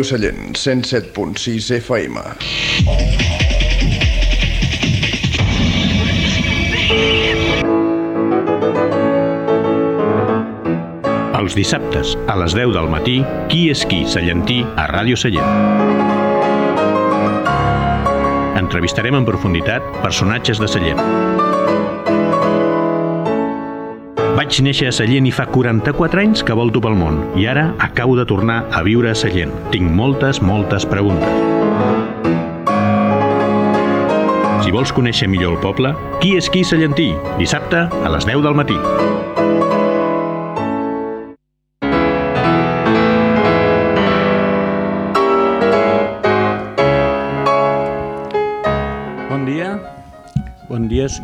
Ràdio Sallent, 107.6 FM. Els dissabtes, a les 10 del matí, Qui és qui Sallentí a Ràdio Sallent. Entrevistarem en profunditat personatges de Sallent. Vaig néixer a Sallent i fa 44 anys que volto pel món i ara acabo de tornar a viure a Sallent. Tinc moltes, moltes preguntes. Si vols conèixer millor el poble, Qui és qui Sallentí? Dissabte a les 10 del matí.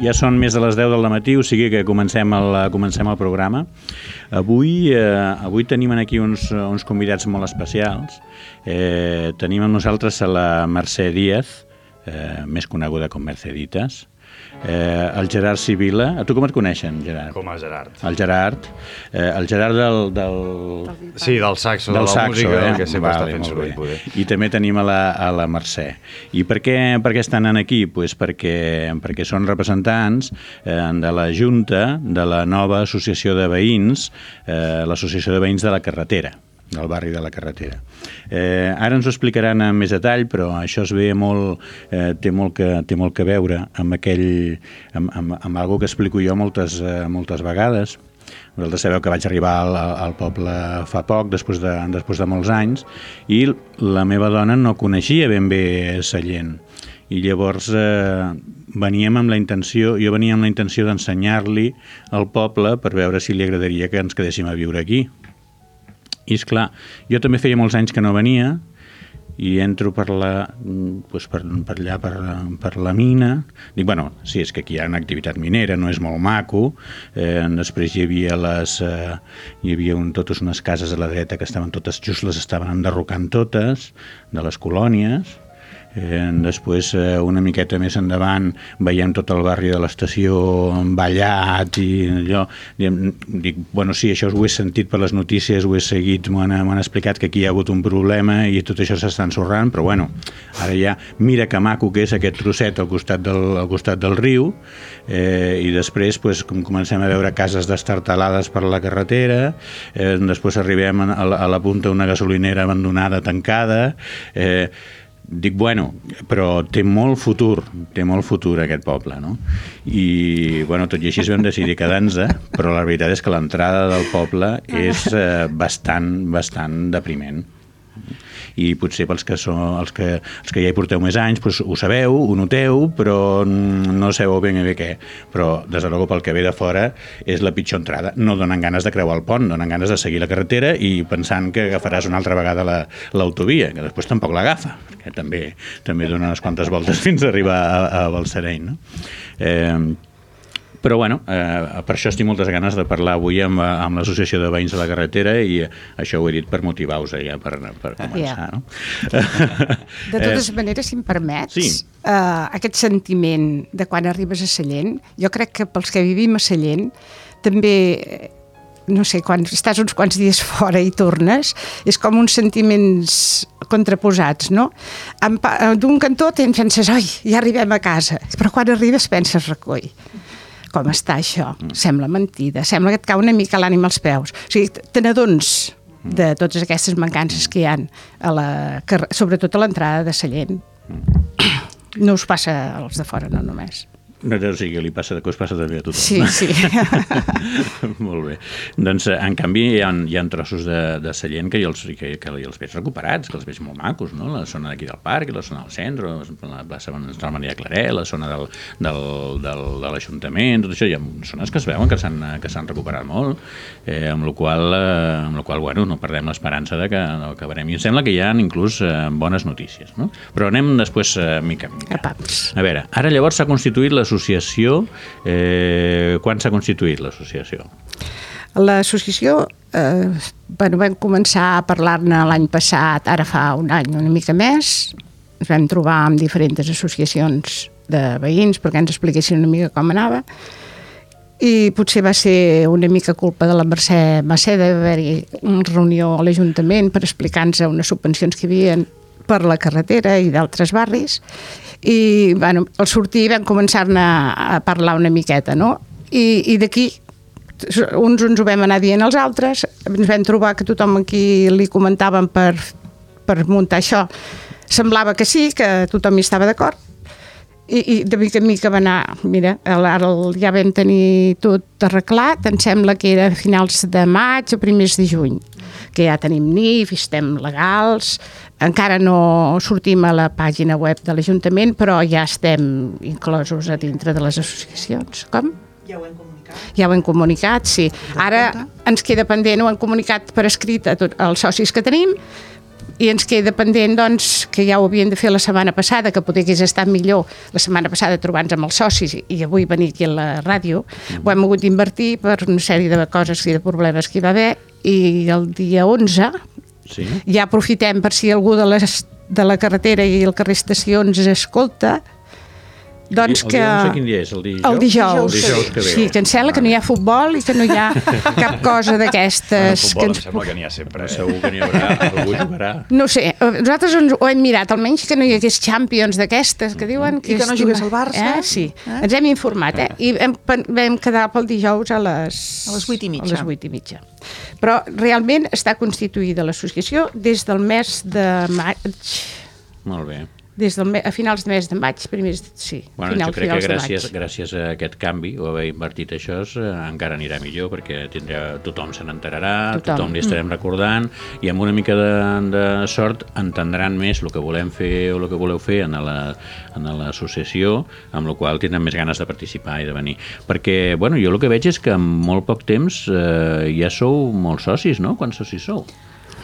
Ja són més de les 10 del matí, o sigui que comencem el, comencem el programa. Avui, eh, avui tenim aquí uns, uns convidats molt especials. Eh, tenim amb nosaltres a la Mercè Díaz, eh, més coneguda com Merceditas, eh, el Gerard Sibila. A tu com et coneixen, Gerard? Com a Gerard. El Gerard. Eh, el Gerard del... del... Sí, del saxo, del de la saxo, música, eh? que sempre vale, està fent soroll. Poder. I també tenim a la, a la Mercè. I per què, per què estan aquí? Pues perquè, perquè són representants eh, de la Junta de la nova associació de veïns, eh, l'Associació de Veïns de la Carretera del barri de la carretera. Eh, ara ens ho explicaran en més detall, però això es ve molt, eh, té, molt que, té molt que veure amb aquell, amb, amb, amb algo que explico jo moltes, eh, moltes vegades, vosaltres sabeu que vaig arribar al, al poble fa poc, després de, després de molts anys, i la meva dona no coneixia ben bé Sallent. I llavors eh, veníem amb la intenció, jo venia amb la intenció d'ensenyar-li al poble per veure si li agradaria que ens quedéssim a viure aquí. I és clar, jo també feia molts anys que no venia i entro per la, doncs per, per allà, per, per la mina. Dic, bueno, sí, és que aquí hi ha una activitat minera, no és molt maco. Eh, després hi havia les... Eh, hi havia un, totes unes cases a la dreta que estaven totes, just les estaven enderrocant totes, de les colònies. Eh, després, eh, una miqueta més endavant, veiem tot el barri de l'estació ballat i allò. Diem, dic, bueno, sí, això ho he sentit per les notícies, ho he seguit, m'ho han, m'ho han explicat que aquí hi ha hagut un problema i tot això s'està ensorrant, però bueno, ara ja, mira que maco que és aquest trosset al costat del, al costat del riu eh, i després pues, com comencem a veure cases destartalades per la carretera, eh, després arribem a la, a la punta d'una gasolinera abandonada, tancada, eh, dic, bueno, però té molt futur, té molt futur aquest poble, no? I, bueno, tot i així vam decidir quedar-nos, però la veritat és que l'entrada del poble és eh, bastant, bastant depriment i potser pels que, són, els que, els que ja hi porteu més anys doncs ho sabeu, ho noteu, però no sabeu ben bé què. Però, des de luego, pel que ve de fora, és la pitjor entrada. No donen ganes de creuar el pont, donen ganes de seguir la carretera i pensant que agafaràs una altra vegada la- l'autovia, que després tampoc l'agafa, perquè també, també dona unes quantes voltes fins a arribar a, a Balsareny. No? Eh, però bueno, eh, per això estic moltes ganes de parlar avui amb, eh, amb l'Associació de Veïns de la Carretera i eh, això ho he dit per motivar-vos ja per, per començar. No? De totes maneres, si em permets, sí. eh, aquest sentiment de quan arribes a Sallent, jo crec que pels que vivim a Sallent, també, eh, no sé, quan estàs uns quants dies fora i tornes, és com uns sentiments contraposats, no? Eh, D'un cantó tens, penses, oi, ja arribem a casa, però quan arribes penses, recoi, com està això? Sembla mentida, sembla que et cau una mica l'ànima als peus. O sigui, te n'adones de totes aquestes mancances que hi han, a la, sobretot a l'entrada de Sallent. No us passa als de fora, no només. No, o sigui, li passa, que us passa també a tothom. Sí, sí. Molt bé. Doncs, eh, en canvi, hi ha, hi ha trossos de, de Sallent que jo els, que, que els veig recuperats, que els veig molt macos, no? La zona d'aquí del parc, la zona del centre, la plaça Central Maria Claret, la zona del, del, del, de l'Ajuntament, tot això, hi ha zones que es veuen que s'han recuperat molt, eh, amb la qual, eh, amb la qual bueno, no perdem l'esperança de que no acabarem. I em sembla que hi ha inclús eh, bones notícies, no? Però anem després eh, mica en mica. A. A veure, ara llavors s'ha constituït l'associació. Eh, quan s'ha constituït l'associació? L'associació, eh, bueno, vam començar a parlar-ne l'any passat, ara fa un any, una mica més. Ens vam trobar amb diferents associacions de veïns perquè ens expliquessin una mica com anava. i potser va ser una mica culpa de la Mercè Massé d'haver-hi una reunió a l'Ajuntament per explicar-nos unes subvencions que hi havia per la carretera i d'altres barris i bueno, al sortir vam començar-ne a parlar una miqueta no? i, i d'aquí uns ens ho vam anar dient als altres, ens vam trobar que tothom aquí li comentaven per, per muntar això, semblava que sí, que tothom hi estava d'acord, i, i de mica en mica va anar, mira, ara ja vam tenir tot arreglat, em sembla que era a finals de maig o primers de juny, que ja tenim NIF, estem legals, encara no sortim a la pàgina web de l'Ajuntament, però ja estem inclosos a dintre de les associacions. Com? Ja ho hem comunicat. Ja ho hem comunicat, sí. Ara ens queda pendent, ho hem comunicat per escrit a tots els socis que tenim, i ens queda pendent doncs, que ja ho havien de fer la setmana passada, que potser hagués estat millor la setmana passada trobar-nos amb els socis i avui venir aquí a la ràdio. Ho hem hagut d'invertir per una sèrie de coses i de problemes que hi va haver i el dia 11 Sí? ja aprofitem per si algú de, les, de la carretera i el carrer Estacions escolta, doncs el que... dia 11 quin dia és? El dijous? El dijous. El dijous que ve. Sí, que em sembla que no hi ha futbol i que no hi ha cap cosa Bueno, d'aquestes... futbol, que em ens... sembla que n'hi ha sempre. Eh? Segur que n'hi haurà, algú jugarà. No sé, nosaltres ens ho hem mirat, almenys que no hi hagués Champions d'aquestes, que diuen que... I que no jugués el Barça. Eh? Sí, Eh? ens hem informat, eh? I hem, vam quedar pel dijous a les... A les vuit i mitja. A les vuit i mitja. Però realment està constituïda l'associació des del mes de maig, Molt bé. Des del a finals de mes de maig, primers, sí, Bueno, final, jo crec que gràcies, gràcies a aquest canvi o haver invertit això eh, encara anirà millor perquè tindrà, tothom se n'enterarà, tothom. Tothom. li estarem recordant i amb una mica de, de sort entendran més el que volem fer o el que voleu fer en la- en l'associació, amb la qual tindran més ganes de participar i de venir. Perquè, bueno, jo el que veig és que en molt poc temps eh, ja sou molts socis, no? Quants socis sou?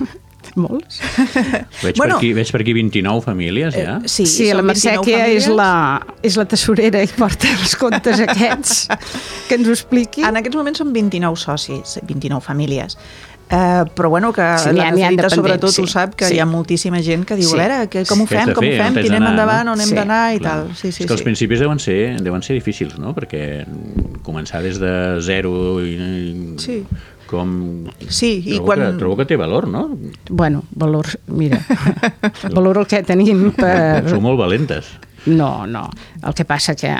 Molts. Veig, Bueno. per, aquí, veig per aquí 29 famílies, ja. Eh, sí, Sí, la Mercè 29 que és la, és la tesorera i porta els comptes aquests, que ens ho expliqui. En aquests moments són 29 socis, 29 famílies. Uh, però bueno, que Sí, la dependents, sobretot sí. ho sap, que Sí. hi ha moltíssima gent que diu, Sí. a veure, que, com ho fem, com ho fer? On fem, tirem endavant, no? on hem Sí. d'anar i Clar. tal. Sí, sí, és que els sí. principis deuen ser, deuen ser difícils, no? Perquè començar des de zero i Sí. Com... Sí, i trobo, quan- que, trobo que té valor, no? Bueno, valor, mira, valor el que tenim per... Sou molt valentes. No, no. El que passa que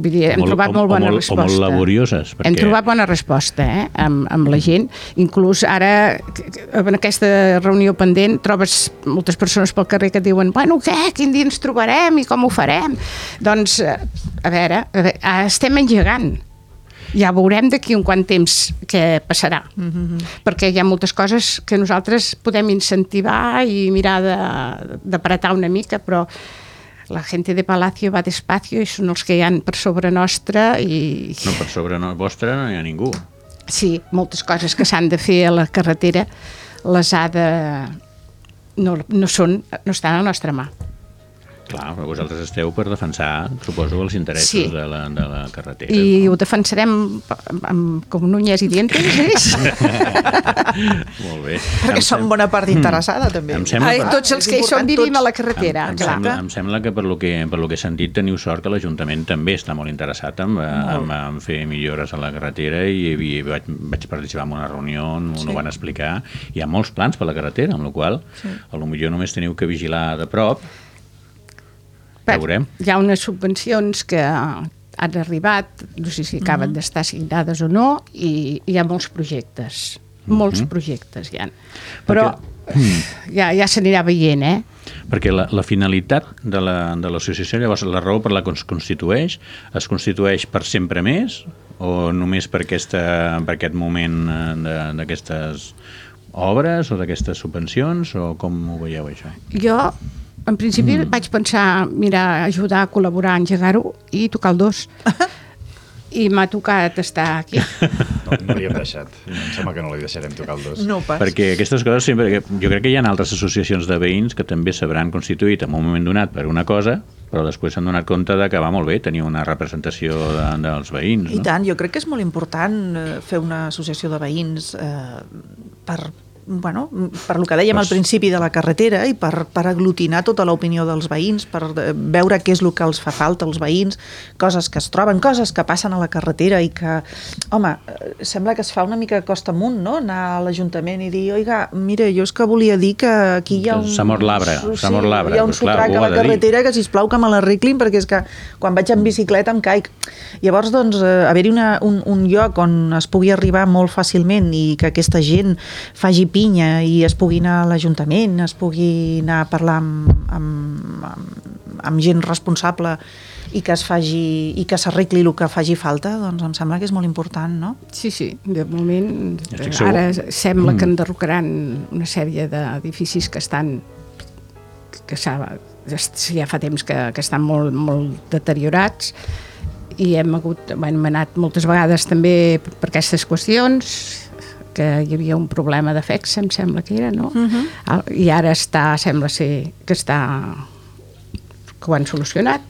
vull dir, hem molt- trobat o- molt o bona molt- o resposta. molt laborioses, Hem perquè- trobat bona resposta eh, amb, amb la gent. Inclús ara, en aquesta reunió pendent, trobes moltes persones pel carrer que diuen bueno, què? Quin dia ens trobarem i com ho farem? Doncs, eh, a veure, a veure estem engegant. Ja veurem d'aquí un quant temps què passarà. Mm -hmm. Perquè hi ha moltes coses que nosaltres podem incentivar i mirar de- d'apretar una mica, però la gente de Palacio va despacio i són els que hi han per sobre nostra i No, per sobre no, vostra no hi ha ningú. sí, moltes coses que s'han de fer a la carretera les ha de... No, no, són, no estan a la nostra mà. Clar, però vosaltres esteu per defensar, suposo, els interessos Sí. de, la, de la carretera. I ho defensarem amb, amb, com uñas i dientes, és? Molt bé. Perquè Em som sem- bona part interessada, també. Em sembla Ai, que- tots els que hi som vivim tots. a la carretera, Em, em, clar. sembla, em sembla que per lo que, per lo que he sentit teniu sort que l'Ajuntament també està molt interessat en, en, en fer millores a la carretera i, i vaig, vaig participar en una reunió on sí. ho van explicar. Hi ha molts plans per la carretera, amb la qual sí. a lo millor només teniu que vigilar de prop. Ja veurem. Hi ha unes subvencions que han arribat, no sé si acaben d'estar signades o no, i hi ha molts projectes. Molts projectes hi ha. Però ja, ja s'anirà veient, eh? Perquè la, la finalitat de la- de l'associació, llavors la raó per la que es constitueix, es constitueix per sempre més o només per, aquesta, per aquest moment eh, de- d'aquestes obres o d'aquestes subvencions o com ho veieu això? Jo, en principi, mm. vaig pensar, mira, ajudar a col·laborar, engegar-ho i tocar el dos. I m'ha tocat estar aquí. No, no li hem deixat. Em sembla que no li deixarem tocar el dos. No pas. Perquè aquestes coses sempre... Jo crec que hi ha altres associacions de veïns que també s'hauran constituït en un moment donat per una cosa, però després s'han donat compte de que va molt bé tenir una representació de, dels veïns. I No? tant, jo crec que és molt important eh, fer una associació de veïns eh, per bueno, per lo que dèiem al principi de la carretera i per, per aglutinar tota l'opinió dels veïns, per eh, veure què és el que els fa falta als veïns, coses que es troben, coses que passen a la carretera i que, home, eh, sembla que es fa una mica costa amunt, no?, anar a l'Ajuntament i dir, oiga, mira, jo és que volia dir que aquí hi ha un... S'ha mort l'arbre, s'ha mort l'arbre, Hi ha un clar, sotrac ho a la carretera que, sisplau, que me l'arreglin, perquè és que quan vaig en bicicleta em caic. Llavors, doncs, eh, haver-hi un, un lloc on es pugui arribar molt fàcilment i que aquesta gent faci pinya i es pugui anar a l'Ajuntament, es pugui anar a parlar amb, amb, amb, amb gent responsable i que es faci i que s'arregli el que faci falta, doncs em sembla que és molt important, no? Sí, sí, de moment segur. ara sembla Mm. que enderrocaran una sèrie d'edificis que estan que s'ha- ja fa temps que, que estan molt, molt deteriorats i hem hagut, bueno, hem anat moltes vegades també per aquestes qüestions que hi havia un problema de FEX, em sembla que era, no? Uh -huh. I ara està, sembla ser que està que ho han solucionat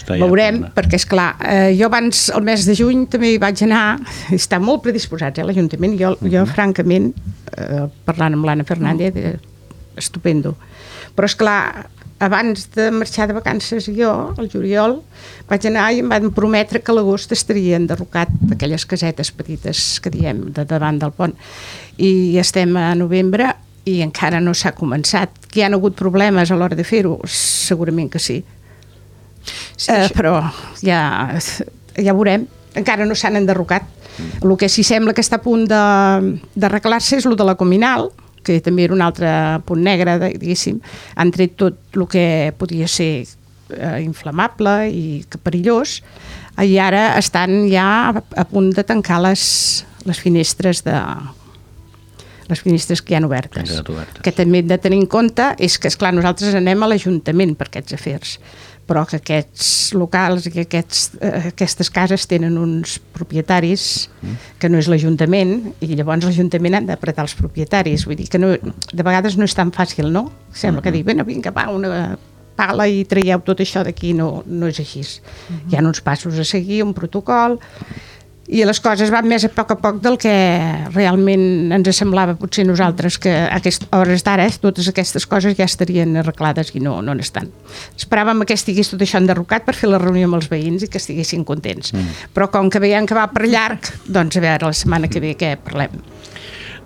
Està ja Veurem, a punt, perquè és clar, eh, jo abans, el mes de juny, també hi vaig anar, està molt predisposats, eh, l'Ajuntament, jo, jo francament, eh, parlant amb l'Anna Fernández, eh, estupendo. Però és clar, abans de marxar de vacances jo, al juliol, vaig anar i em van prometre que l'agost estaria enderrocat aquelles casetes petites que diem de davant del pont. I estem a novembre i encara no s'ha començat. Que hi han hagut problemes a l'hora de fer-ho? Segurament que sí. Sí, eh, això- però ja, ja veurem. Encara no s'han enderrocat. El que sí sembla que està a punt d'arreglar-se és el de la Cominal, que també era un altre punt negre, diguéssim. Han tret tot el que podia ser eh, inflamable i perillós, i ara estan ja a, punt de tancar les, les finestres de les finestres que hi ha obertes. Que han quedat obertes. Que també hem de tenir en compte és que, esclar, nosaltres anem a l'Ajuntament per aquests afers, però que aquests locals i que aquests, eh, aquestes cases tenen uns propietaris que no és l'Ajuntament i llavors l'Ajuntament han d'apretar els propietaris. Vull dir que no, de vegades no és tan fàcil, no? Sembla que dir, bueno, vinga, va, una pala i traieu tot això d'aquí, no, no és així. Hi ha uns passos a seguir, un protocol, i les coses van més a poc a poc del que realment ens semblava potser nosaltres que a aquestes hores d'ara totes aquestes coses ja estarien arreglades i no, no n'estan. Esperàvem que estigués tot això enderrocat per fer la reunió amb els veïns i que estiguessin contents. Mm. Però com que veiem que va per llarg, doncs a veure la setmana que ve què parlem.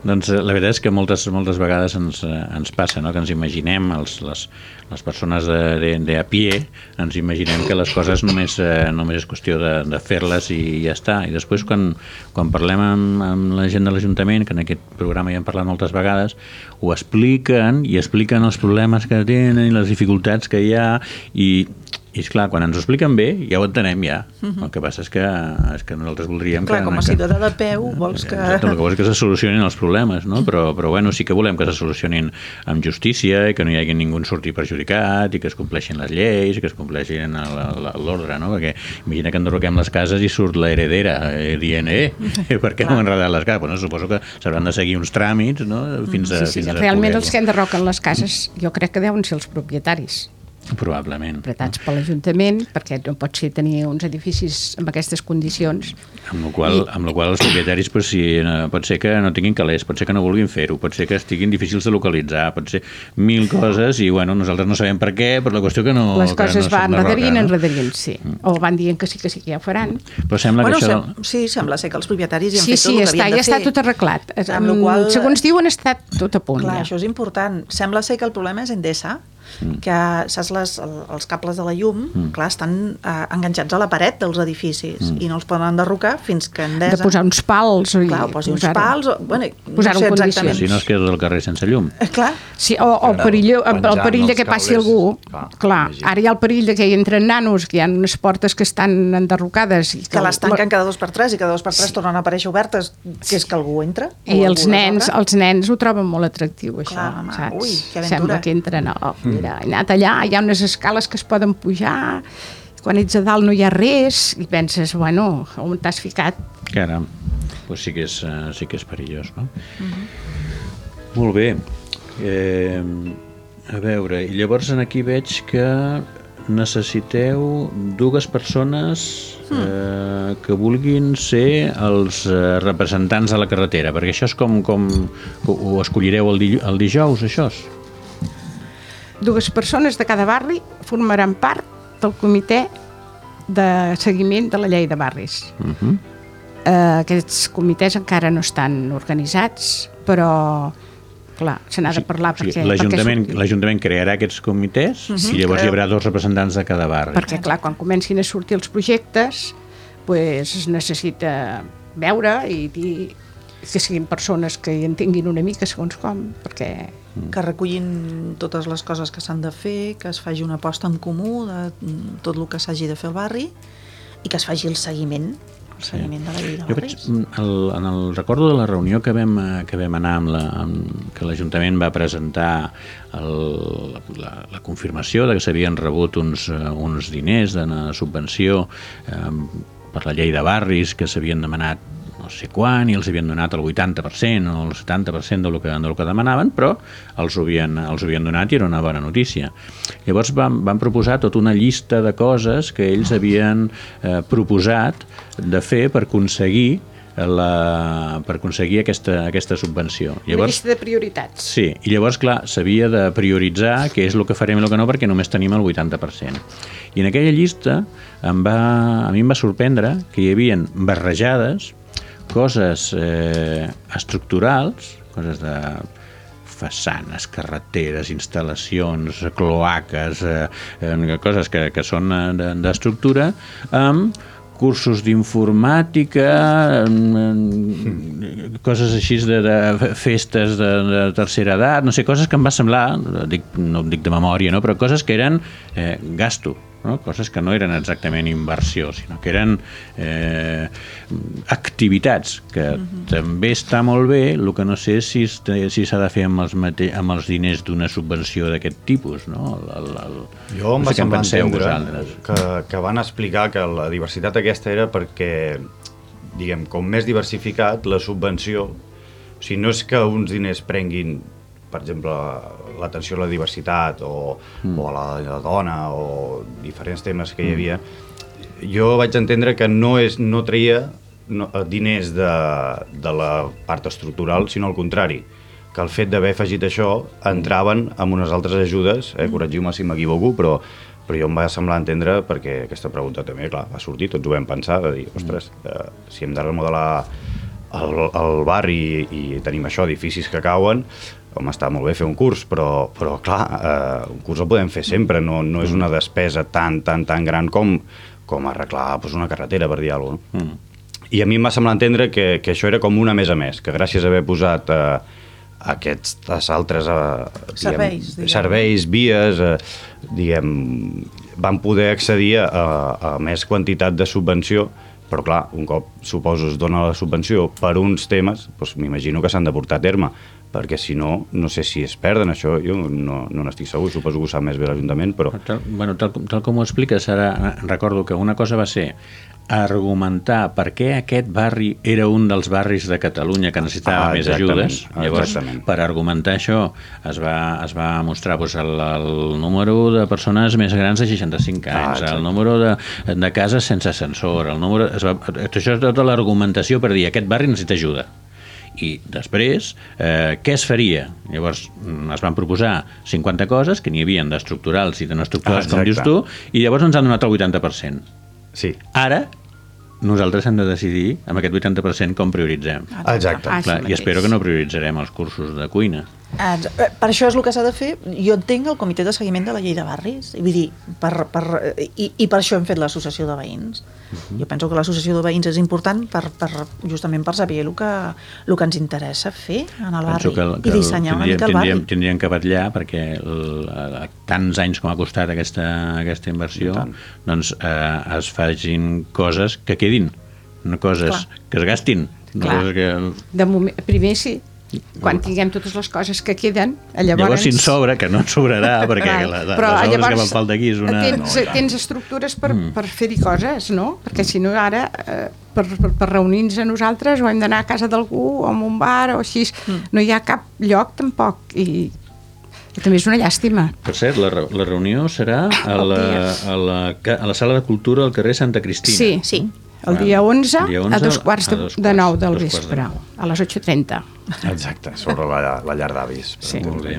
Doncs eh, la veritat és que moltes, moltes vegades ens, eh, ens passa, no? que ens imaginem, els, les, les persones de, de, de a pie, ens imaginem que les coses només, eh, només és qüestió de, de fer-les i ja està. I després quan, quan parlem amb, amb la gent de l'Ajuntament, que en aquest programa ja hem parlat moltes vegades, ho expliquen i expliquen els problemes que tenen i les dificultats que hi ha i i esclar, quan ens ho expliquen bé, ja ho entenem ja. Uh -huh. El que passa és que, és que nosaltres voldríem. Clar, que... com a ciutadà de peu, vols que... Exacte, el que vols és que se solucionin els problemes, no? però, però bueno, sí que volem que se solucionin amb justícia i que no hi hagi ningú en surti perjudicat i que es compleixin les lleis i que es compleixin l'ordre, no? perquè imagina que enderroquem les cases i surt la heredera eh, dient, eh, per què no han enredat les cases? Bueno, suposo que s'hauran de seguir uns tràmits no? fins a, Sí, sí, fins a realment els que enderroquen les cases jo crec que deuen ser els propietaris Probablement. apretats per l'Ajuntament, perquè no pot ser tenir uns edificis amb aquestes condicions. Amb la qual, amb la qual els propietaris pues, sí, eh, pot ser que no tinguin calés, pot ser que no vulguin fer-ho, pot ser que estiguin difícils de localitzar, pot ser mil coses i bueno, nosaltres no sabem per què, però la qüestió que no... Les coses no van enredarint, no? enredarint, sí. O van dient que sí, que sí, que ja ho faran. Però sembla Bueno, que això... sem sí, sembla ser que els propietaris ja han Sí, fet sí, tot el que està, havien ja de està fer. tot arreglat. Amb la qual, Segons diuen, està tot a punt. Clar, ja. això és important. Sembla ser que el problema és Endesa, Mm. que saps les, el- els cables de la llum, clar, estan eh, enganxats a la paret dels edificis Mm. i no els poden enderrocar fins que Endesa... De posar uns pals. I Clar, o posi uns pals... O, bueno, Posar-ho no sé en exactament. Si no es queda del carrer sense llum. Eh, clar, Sí, o, o el perill, el, el perill de que passi algú. Clar, Clar, ara hi ha el perill de que hi entren nanos, que hi ha unes portes que estan enderrocades. I que les tanquen cada dos per tres i cada dos per tres tornen a aparèixer obertes, que és que algú entra. I els nens, els nens ho troben molt atractiu, això, Clar, home, saps? ui, que aventura. Sembla que entren, oh, mira, he anat allà, hi ha unes escales que es poden pujar, quan ets a dalt no hi ha res, i penses, bueno, on t'has ficat? Caram, pues sí que és, eh, sí que és perillós, no? Molt bé. Eh, a veure, i llavors en aquí veig que necessiteu dues persones eh, que vulguin ser els eh, representants de la carretera, perquè això és com, com ho escollireu el, di, el dijous, això és? Dues persones de cada barri formaran part del comitè de seguiment de la llei de barris. Uh -huh. Eh, aquests comitès encara no estan organitzats, però clar, se n'ha de parlar O sigui, perquè... L'Ajuntament perquè, crearà aquests comitès Mhm, i llavors hi creu. haurà dos representants de cada barri. perquè clar, quan comencin a sortir els projectes pues, es necessita veure i dir que siguin persones que hi entenguin una mica segons com, perquè que recullin totes les coses que s'han de fer, que es faci una aposta en comú de mm, tot el que s'hagi de fer al barri i que es faci el seguiment, el seguiment de la llei de Jo vaig, barris. mm, el, en el recordo de la reunió que vam, eh, que vam anar amb la, amb, que l'Ajuntament va presentar el, la, la confirmació de que s'havien rebut uns, eh, uns diners de subvenció eh, per la llei de barris que s'havien demanat no sé quan, i els havien donat el 80% o el 70% del que, del que demanaven, però els havien, els havien donat i era una bona notícia. Llavors van, van proposar tota una llista de coses que ells havien eh, proposat de fer per aconseguir la, per aconseguir aquesta, aquesta subvenció. una Llavors, llista de prioritats. Sí, i llavors, clar, s'havia de prioritzar què és el que farem i el que no, perquè només tenim el 80%. I en aquella llista em va, a mi em va sorprendre que hi havien barrejades coses eh, estructurals, coses de façanes, carreteres, instal·lacions, cloaques, eh, eh, coses que, que són eh, de- d'estructura, amb cursos d'informàtica, coses així de, de festes de, de tercera edat, no sé, coses que em va semblar, dic, no em dic de memòria, no? però coses que eren eh, gasto, no? coses que no eren exactament inversió, sinó que eren eh, activitats, que també està molt bé, el que no sé si té- si s'ha de fer amb els, mate amb els diners d'una subvenció d'aquest tipus, no? El, el, el... Jo em no va sé semblar penseu entendre vosaltres. que, que van explicar que la diversitat aquesta era perquè, diguem, com més diversificat, la subvenció, o sigui, no és que uns diners prenguin, per exemple, l'atenció a la diversitat o, mm. o a la, la dona o diferents temes que hi havia, jo vaig entendre que no, és, no traia no, diners de, de la part estructural, sinó al contrari, que el fet d'haver afegit això entraven amb unes altres ajudes, eh, corregiu-me si m'equivoco, però, però jo em va semblar entendre, perquè aquesta pregunta també, clar, va sortir, tots ho vam pensar, de dir, ostres, eh, si hem de remodelar el, el barri i, i tenim això, edificis que cauen, home, està molt bé fer un curs, però, però clar, eh, un curs el podem fer sempre, no, no és una despesa tan, tan, tan gran com, com arreglar doncs, una carretera, per dir alguna cosa. No? Mm. I a mi em va semblar entendre que, que això era com una més a més, que gràcies a haver posat eh, aquests altres eh, Serveis, diguem, diguem. serveis, vies, eh, diguem, van poder accedir a, a més quantitat de subvenció, però clar, un cop suposo es dona la subvenció per uns temes, doncs m'imagino que s'han de portar a terme, perquè si no, no sé si es perden això, jo no, no n'estic segur, suposo que ho sap més bé l'Ajuntament, però... Tal, bueno, tal, tal com ho expliques, ara recordo que una cosa va ser argumentar per què aquest barri era un dels barris de Catalunya que necessitava Ah, més ajudes. Llavors, exactament. per argumentar això, es va, es va mostrar doncs, el, el número de persones més grans de 65 Ah, anys, exacte. el número de, de cases sense ascensor, el número... Es va, això és tota l'argumentació per dir aquest barri necessita ajuda i després, eh, què es faria? Llavors mm, es van proposar 50 coses que n'hi havien d'estructurals i de no estructurals, Ah, com dius tu, i llavors ens han donat el 80%. Sí, Ara, nosaltres hem de decidir amb aquest 80% com prioritzem. exacte. Ah, Clar, I espero que no prioritzarem els cursos de cuina. Ah, eh, Per això és el que s'ha de fer. Jo entenc el comitè de seguiment de la llei de barris. I, vull dir, per, per, i, i per això hem fet l'associació de veïns. Jo penso que l'associació de veïns és important per, per, justament per saber el que, el que ens interessa fer en el barri Penso que, el- que i dissenyar una mica el barri. tindríem, tindríem que vetllar perquè el, a, tants anys com ha costat aquesta, aquesta inversió doncs eh, es facin coses que quedin, no coses Clar. que es gastin. No coses que, De moment, primer sí, quan tinguem totes les coses que queden, llavors... Llavors, si en sobra, que no en sobrarà, perquè la, la, però les obres que llavors van faltar aquí és una... Tens, tens estructures per, mm. per fer-hi coses, no? Perquè si no ara, eh, per, per, per reunir-nos a nosaltres o hem d'anar a casa d'algú o a un bar o així, mm. no hi ha cap lloc tampoc i Que també és una llàstima. Per cert, la, la reunió serà a la, a, la, a la Sala de Cultura del carrer Santa Cristina. Sí, Sí. El dia 11, El dia a 11 dos quarts de, a dos de quarts- 9 del dos quarts de vespre, nou. a les 8.30. Exacte, sobre la, la llar d'avis. Sí. Molt bé.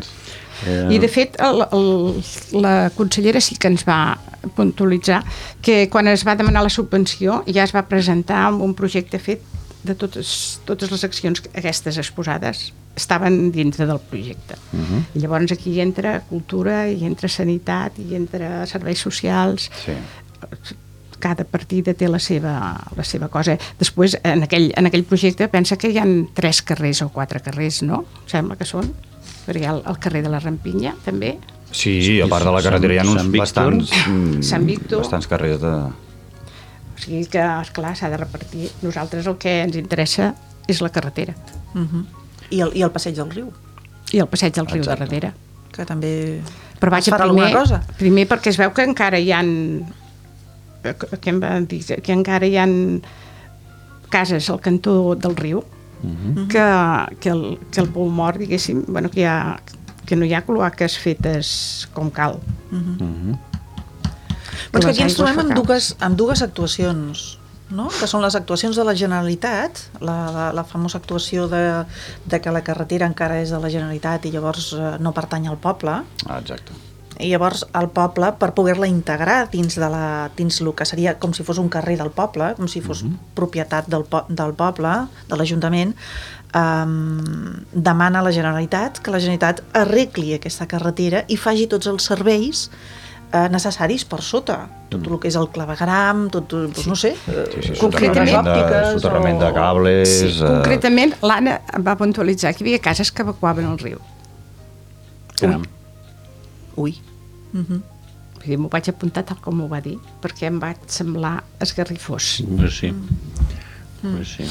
Eh... I de fet el, el, la consellera sí que ens va puntualitzar que quan es va demanar la subvenció ja es va presentar amb un projecte fet de totes, totes les accions aquestes exposades estaven dintre del projecte. Uh -huh. I llavors aquí hi entra cultura, hi entra sanitat, hi entra serveis socials, Sí. Cada partida té la seva, la seva cosa. Després, en aquell, en aquell projecte, pensa que hi han tres carrers o quatre carrers, no? Sembla que són. Perquè hi ha el, el carrer de la Rampinya, també. Sí, a part de la carretera hi ha uns Sant bastants, mm, Sant Víctor. bastants carrers de... O sigui que, esclar, s'ha de repartir. Nosaltres el que ens interessa és la carretera Uh -huh. I, el, I el passeig del riu, i el passeig del riu Exacte. darrere. que també Però vaja, primer, cosa. primer perquè es veu que encara hi han que em va dir que encara hi han cases al cantó del riu que, que, el, que el pou mort, diguéssim, bueno, que, hi ha, que no hi ha cloaques fetes com cal. Però és que aquí ens trobem amb dues, amb dues actuacions, no? que són les actuacions de la Generalitat, la, la, la famosa actuació de, de que la carretera encara és de la Generalitat i llavors eh, no pertany al poble, Ah, exacte. I llavors el poble, per poder-la integrar dins, de la, dins el que seria com si fos un carrer del poble, com si fos propietat del, po del poble, de l'Ajuntament, um, demana a la Generalitat que la Generalitat arregli aquesta carretera i faci tots els serveis eh, necessaris per sota. Tot el que és el clavegram, tot, doncs, no sé, Sí, sí, Concretament- soterrament de, soterrament de cables... Sí, eh, concretament, l'Anna em va puntualitzar que hi havia cases que evacuaven el riu. Caram. Ui. Vull dir, m'ho vaig apuntar tal com m'ho va dir, perquè em va semblar esgarrifós. Pues sí. Pues sí.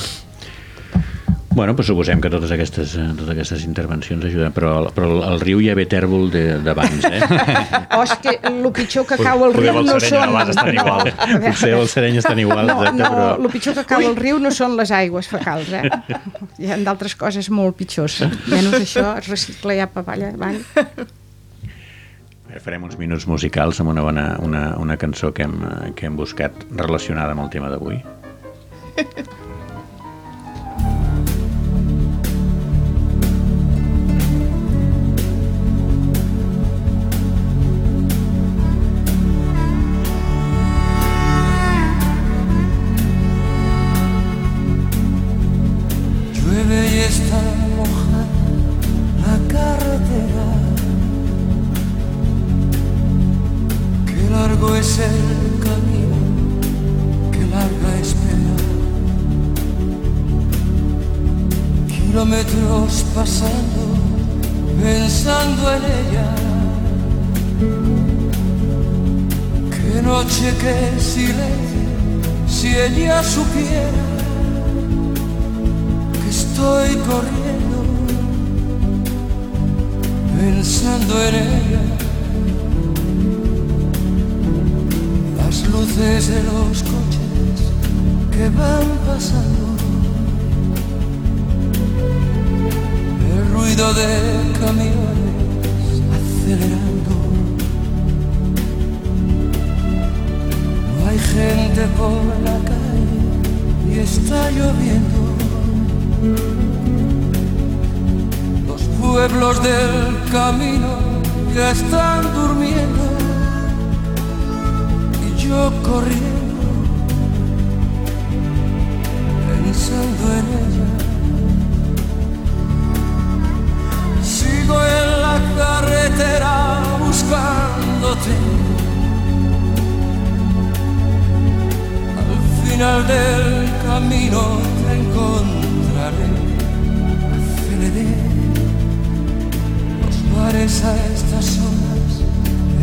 Bueno, pues suposem que totes aquestes, eh, totes aquestes intervencions ajuden, però, però el, el riu ja ve tèrbol de- d'abans, eh? Oh, és que el pitjor que cau al riu el no Sereny són... abans estan igual. Potser el sereny estan igual, No, exacte, no, però... el pitjor que cau al riu no són les aigües fecals, eh? Hi ha d'altres coses molt pitjors. Menys això, es recicla ja per avall avall. Bé, Farem uns minuts musicals amb una, bona, una, una cançó que hem, eh, que hem buscat relacionada amb el tema d'avui. a estas horas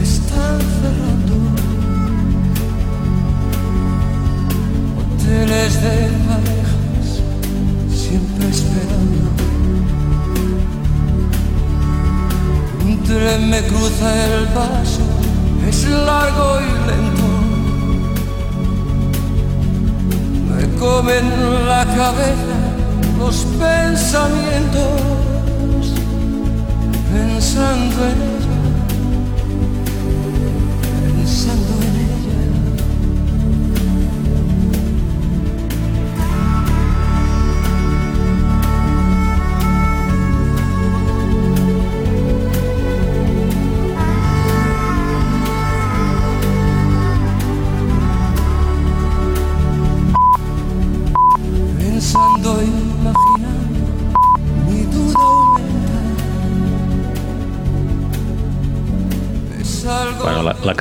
están cerrando. Hoteles de parejas siempre esperando. Un tren me cruza el paso, es largo y lento. Me comen la cabeza los pensamientos pensando en ella,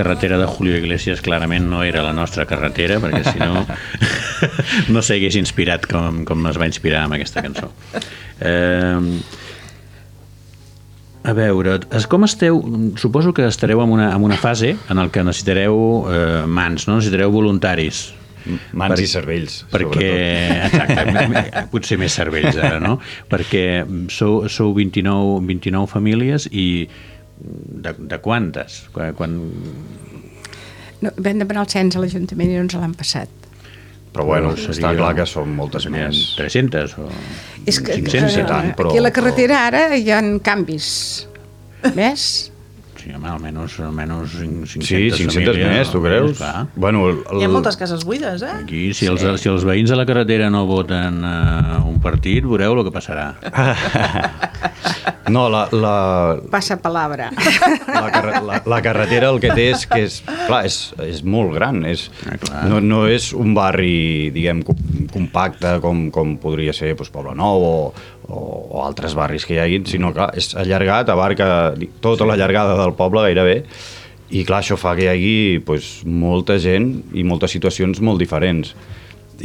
carretera de Julio Iglesias clarament no era la nostra carretera, perquè si no no s'hagués inspirat com, com es va inspirar amb aquesta cançó. Eh, a veure, es, com esteu? Suposo que estareu en una, en una fase en el que necessitareu eh, mans, no? necessitareu voluntaris. Mans Per- i cervells, perquè, exacte, potser més cervells ara, no? Perquè sou, sou 29, 29 famílies i de, de quantes? Quan, quan, No, vam demanar el cens a l'Ajuntament i no ens l'han passat. Però bueno, Seria- està clar que són moltes més. 300 o És que 500 eh, i tant, però- aquí a la carretera ara hi ha canvis. Ves? Sí, home, almenys, almenys 500 Sí, 500 famílies, més, tu no? creus? Clar. Bueno, el, Hi ha moltes cases buides, eh? Aquí, si els, si els veïns de la carretera no voten uh, un partit, veureu el que passarà. No, la, la, Passa palabra. la, carre- la, la carretera el que té és que és, clar, és, és molt gran. És, Ah, clar. no, no és un barri, diguem, com- compacte com, com podria ser doncs, Poble Nou o, o, o altres barris que hi haguin, sinó que és allargat, abarca tota la llargada del poble gairebé, i clar, això fa que hi hagi doncs, molta gent i moltes situacions molt diferents.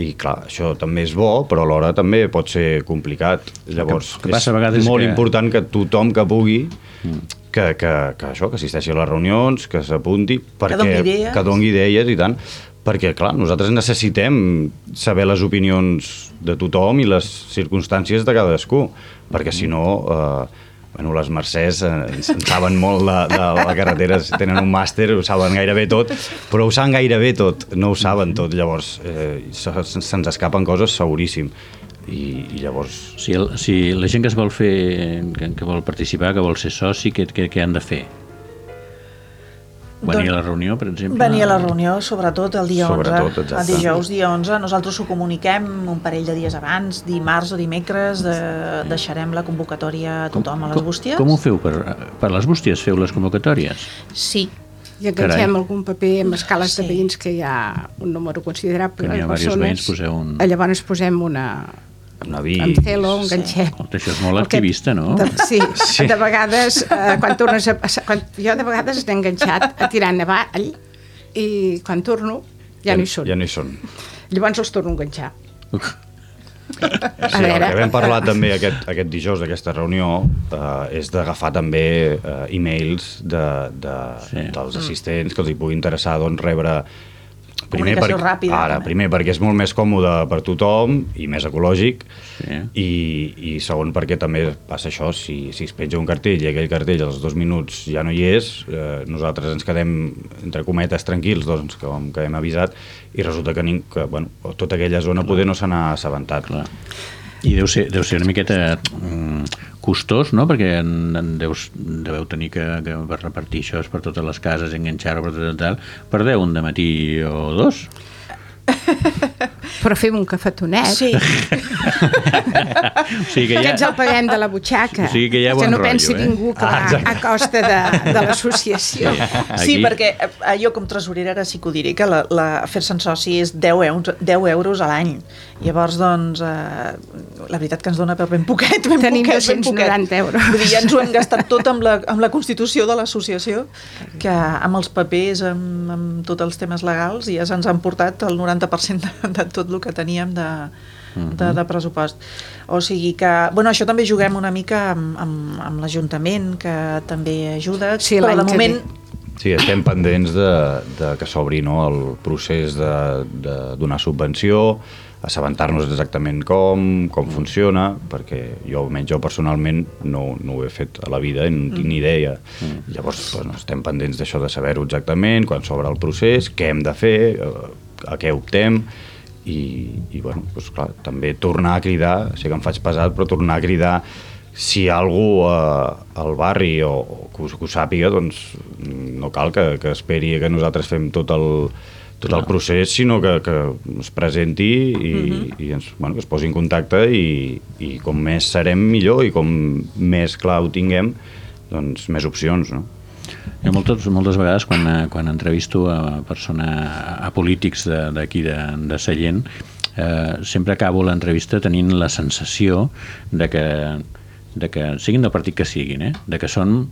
I clar, això també és bo, però alhora també pot ser complicat. Llavors, que passa a és molt que- important que tothom que pugui que, que, que això, que assisteixi a les reunions, que s'apunti, perquè doni idees. que doni idees i tant, perquè clar, nosaltres necessitem saber les opinions de tothom i les circumstàncies de cadascú, perquè si no, eh, bueno, les Mercès eh, en saben molt de, de la carretera, tenen un màster, ho saben gairebé tot, però ho saben gairebé tot, no ho saben tot, llavors eh, se- se'ns escapen coses seguríssim. I, i llavors Si, el, si la gent que es vol fer, que, que vol participar, que vol ser soci, què, què, què han de fer? Venir a la reunió, per exemple? Venir a la reunió, sobretot el dia Sobretot, 11. exacte. El dijous, dia 11, nosaltres ho comuniquem un parell de dies abans, dimarts o dimecres, de, deixarem la convocatòria a tothom a les bústies. Com ho feu? Per, per les bústies feu les convocatòries? Sí, I enganxem Carai. algun paper amb escales de Sí. veïns que hi ha un número considerable Que n'hi ha de persones. veïns, poseu un- Eh, Llavors posem una... un avís... amb celo, enganxem. Escolta, això és molt que- activista, no? De, sí, sí, de vegades, eh, quan tornes a, quan, jo de vegades n'he enganxat a tirar avall i quan torno ja no hi són. Ja no hi són. Llavors els torno a enganxar. Sí, el que vam parlar també aquest, aquest dijous d'aquesta reunió eh, és d'agafar també eh, e-mails de, de, Sí. sí. dels assistents que els hi pugui interessar doncs, rebre Comunicació ràpida, ara, també. primer perquè és molt més còmode per tothom i més ecològic Sí. i, i segon perquè també passa això, si, si es penja un cartell i aquell cartell als dos minuts ja no hi és, eh, nosaltres ens quedem entre cometes tranquils, doncs, com que hem avisat, i resulta que, ning, que bueno, tota aquella zona poder no se n'ha assabentat. Clar. I deu ser, deu ser una miqueta mm, costós, no? Perquè en, en deus, deveu tenir que, que repartir això per totes les cases, enganxar-ho per tot tal. Perdeu un de matí o dos? Però fem un cafetonet. sí. o sigui que Aquests ja... el paguem de la butxaca. O sigui que ha que no rotllo, pensi eh? ningú que Ah, va a costa de, de l'associació. Sí, perquè eh, jo com tresorera ara sí que ho diré, que la, la fer-se'n soci és 10 euros, 10 euros a l'any. Llavors, doncs, eh, la veritat que ens dona per ben poquet, ben Tenim poquet, ben 290 poquet. euros. Vull dir, ja ens ho hem gastat tot amb la, amb la constitució de l'associació, que amb els papers, amb, amb tots els temes legals, ja se'ns han portat el 90% de, de tot el que teníem de, de, de pressupost. O sigui que, bueno, això també juguem una mica amb, amb, amb l'Ajuntament, que també ajuda, Sí, però de moment ve. Sí, estem pendents de, de que s'obri no, el procés de, de donar subvenció, assabentar-nos exactament com, com funciona, perquè jo, almenys jo personalment, no, no ho he fet a la vida i no tinc ni idea. Llavors, doncs, estem pendents d'això de saber-ho exactament, quan s'obre el procés, què hem de fer, eh, a què optem, i, i bueno, doncs, clar, també tornar a cridar, sé que em faig pesat, però tornar a cridar si hi ha algú uh, al barri o, o que, ho, que ho sàpiga, doncs no cal que, que esperi que nosaltres fem tot el, tot el procés, sinó que, que es presenti i, uh -huh. i ens, bueno, que es posi en contacte i, i com més serem millor i com més clar ho tinguem, doncs més opcions, no? Jo moltes, moltes vegades quan, eh, quan entrevisto a persona, a polítics d'aquí de, de, de Sallent, eh, sempre acabo l'entrevista tenint la sensació de que, de que siguin del partit que siguin, eh? de que són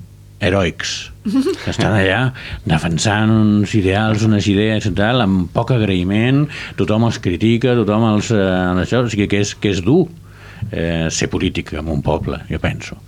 heroics, que estan allà defensant uns ideals, unes idees i tal, amb poc agraïment, tothom els critica, tothom els... Eh, això, o sigui que és, que és dur eh, ser polític en un poble, jo penso.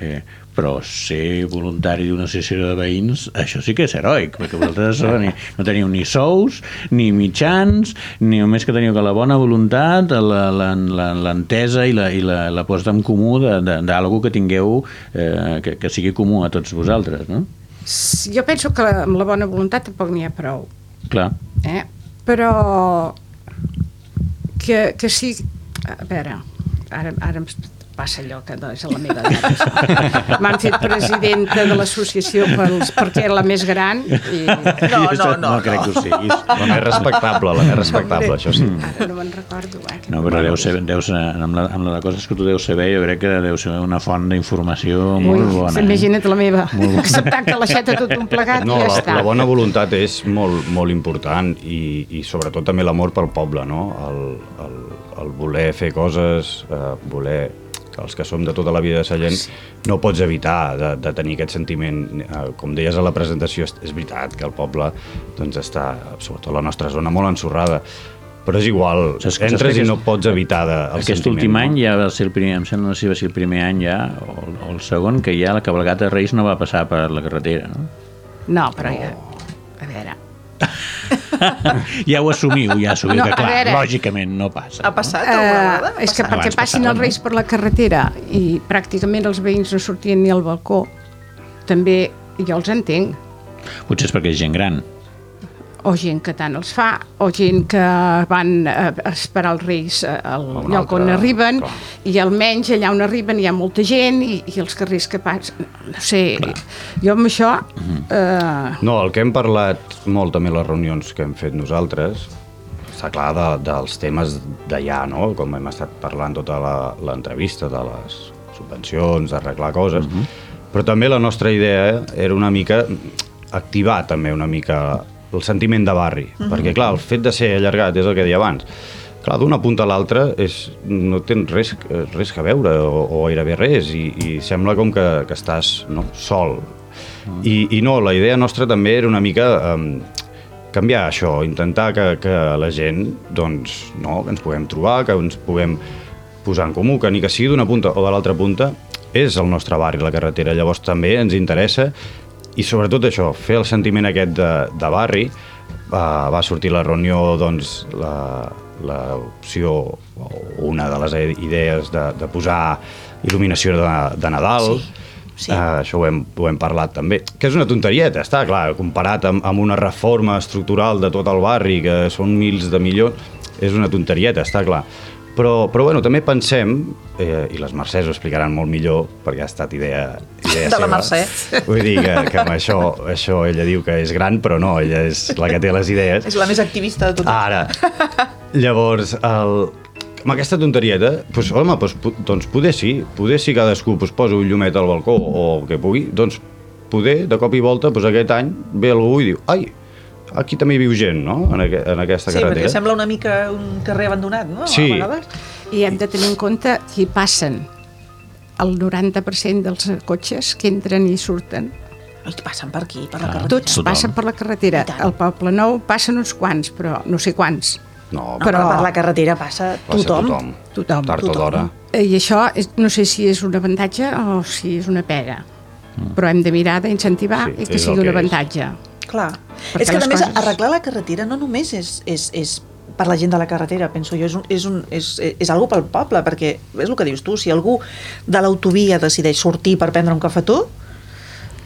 Eh, però ser voluntari d'una associació de veïns, això sí que és heroic, perquè vosaltres ni, no teniu ni sous, ni mitjans, ni només que teniu que la bona voluntat, l'entesa i la, i la, la posta en comú d'algú que tingueu, eh, que, que sigui comú a tots vosaltres, no? Jo penso que amb la bona voluntat tampoc n'hi ha prou. Clar. Eh? Però que, que sí... A veure, ara, ara passa allò que no és la meva edat. M'han fet presidenta de l'associació perquè era la més gran. I... No, no, no. No crec que ho siguis. La més respectable, la més respectable, això sí. Ara no me'n recordo. Eh, No, però deu ser, deu ser, amb, la, amb la de coses que tu deus saber, jo crec que deu ser una font d'informació molt Ui, bona. eh? Imagina't la meva. Acceptar que l'aixeta tot un plegat No, i ja la, està. la bona voluntat és molt, molt important i, i sobretot també l'amor pel poble, no? El, el, el voler fer coses, eh, voler els que som de tota la vida de Sallent no pots evitar de, de tenir aquest sentiment eh, com deies a la presentació és, és veritat que el poble doncs està, sobretot la nostra zona, molt ensorrada però és igual, Saps entres saps que i no pots evitar de, el Aquest últim no? any ja va ser el primer, em sembla no sé si va ser el primer any ja, o, o el segon, que ja la cabalgata de Reis no va passar per la carretera, no? No, però ja... Ja ho assumiu, ja assumiu No, que clar, veure. lògicament no passa. Ha passat alguna vegada? Uh, és que perquè Abans passin passava, els no? reis per la carretera i pràcticament els veïns no sortien ni al balcó, també jo els entenc. Potser és perquè és gent gran. O gent que tant els fa, o gent que van a esperar els reis eh, al un lloc altre, on arriben, clar. i almenys allà on arriben hi ha molta gent i, i els carrers que passen... No sé, jo amb això... Mhm. Eh, No, el que hem parlat molt també les reunions que hem fet nosaltres, està clar de, dels temes d'allà, no? com hem estat parlant tota la- l'entrevista, de les subvencions, d'arreglar coses, però també la nostra idea era una mica activar també una mica el sentiment de barri, perquè clar, el fet de ser allargat, és el que deia abans, clar, d'una punta a l'altra no tens res, res que veure o, o gairebé res i, i sembla com que, que estàs no, sol. I, I no, la idea nostra també era una mica um, canviar això, intentar que, que la gent, doncs, no, que ens puguem trobar, que ens puguem posar en comú, que ni que sigui d'una punta o de l'altra punta, és el nostre barri, la carretera. Llavors també ens interessa i sobretot això, fer el sentiment aquest de, de barri. Va, va sortir la reunió doncs, la, l'opció, una de les idees de, de posar il·luminació de, de Nadal, Sí, sí. Uh, això ho hem, ho hem parlat també. Que és una tonterieta, està clar, comparat amb, amb una reforma estructural de tot el barri, que són mils de milions, és una tonterieta, està clar. Però, però bueno, també pensem, eh, i les Mercès ho explicaran molt millor, perquè ha estat idea, idea De la seva. Mercè. Vull dir que, que amb això, això ella diu que és gran, però no, ella és la que té les idees. És la més activista de totes. Ara, llavors, el, amb aquesta tonterieta, doncs, home, doncs, doncs poder sí, poder si cadascú doncs, posa un llumet al balcó o el que pugui, doncs poder, de cop i volta, doncs aquest any ve algú i diu, ai, aquí també hi viu gent, no?, en, aqu en aquesta Sí, perquè carretera. sembla una mica un carrer abandonat, no? Sí. A vegades. I hem de tenir en compte que hi passen el 90% dels cotxes que entren i surten. Ai, passen per aquí, per la carretera. Tots Tothom. passen per la carretera. I. Al Poble Nou passen uns quants, però no sé quants. No, No, però però- per la carretera passa passa tothom. tothom. Tothom. Tard o Tothom. d'hora. Eh, I això és, no sé si és un avantatge o si és una pega. Però hem de mirar d'incentivar Sí, i que sigui un que és. Clar. Perquè és que, a més, coses- arreglar la carretera no només és, és, és per la gent de la carretera, penso jo, és, un, és, un, és, és algo pel poble, perquè és el que dius tu, si algú de l'autovia decideix sortir per prendre un cafetó,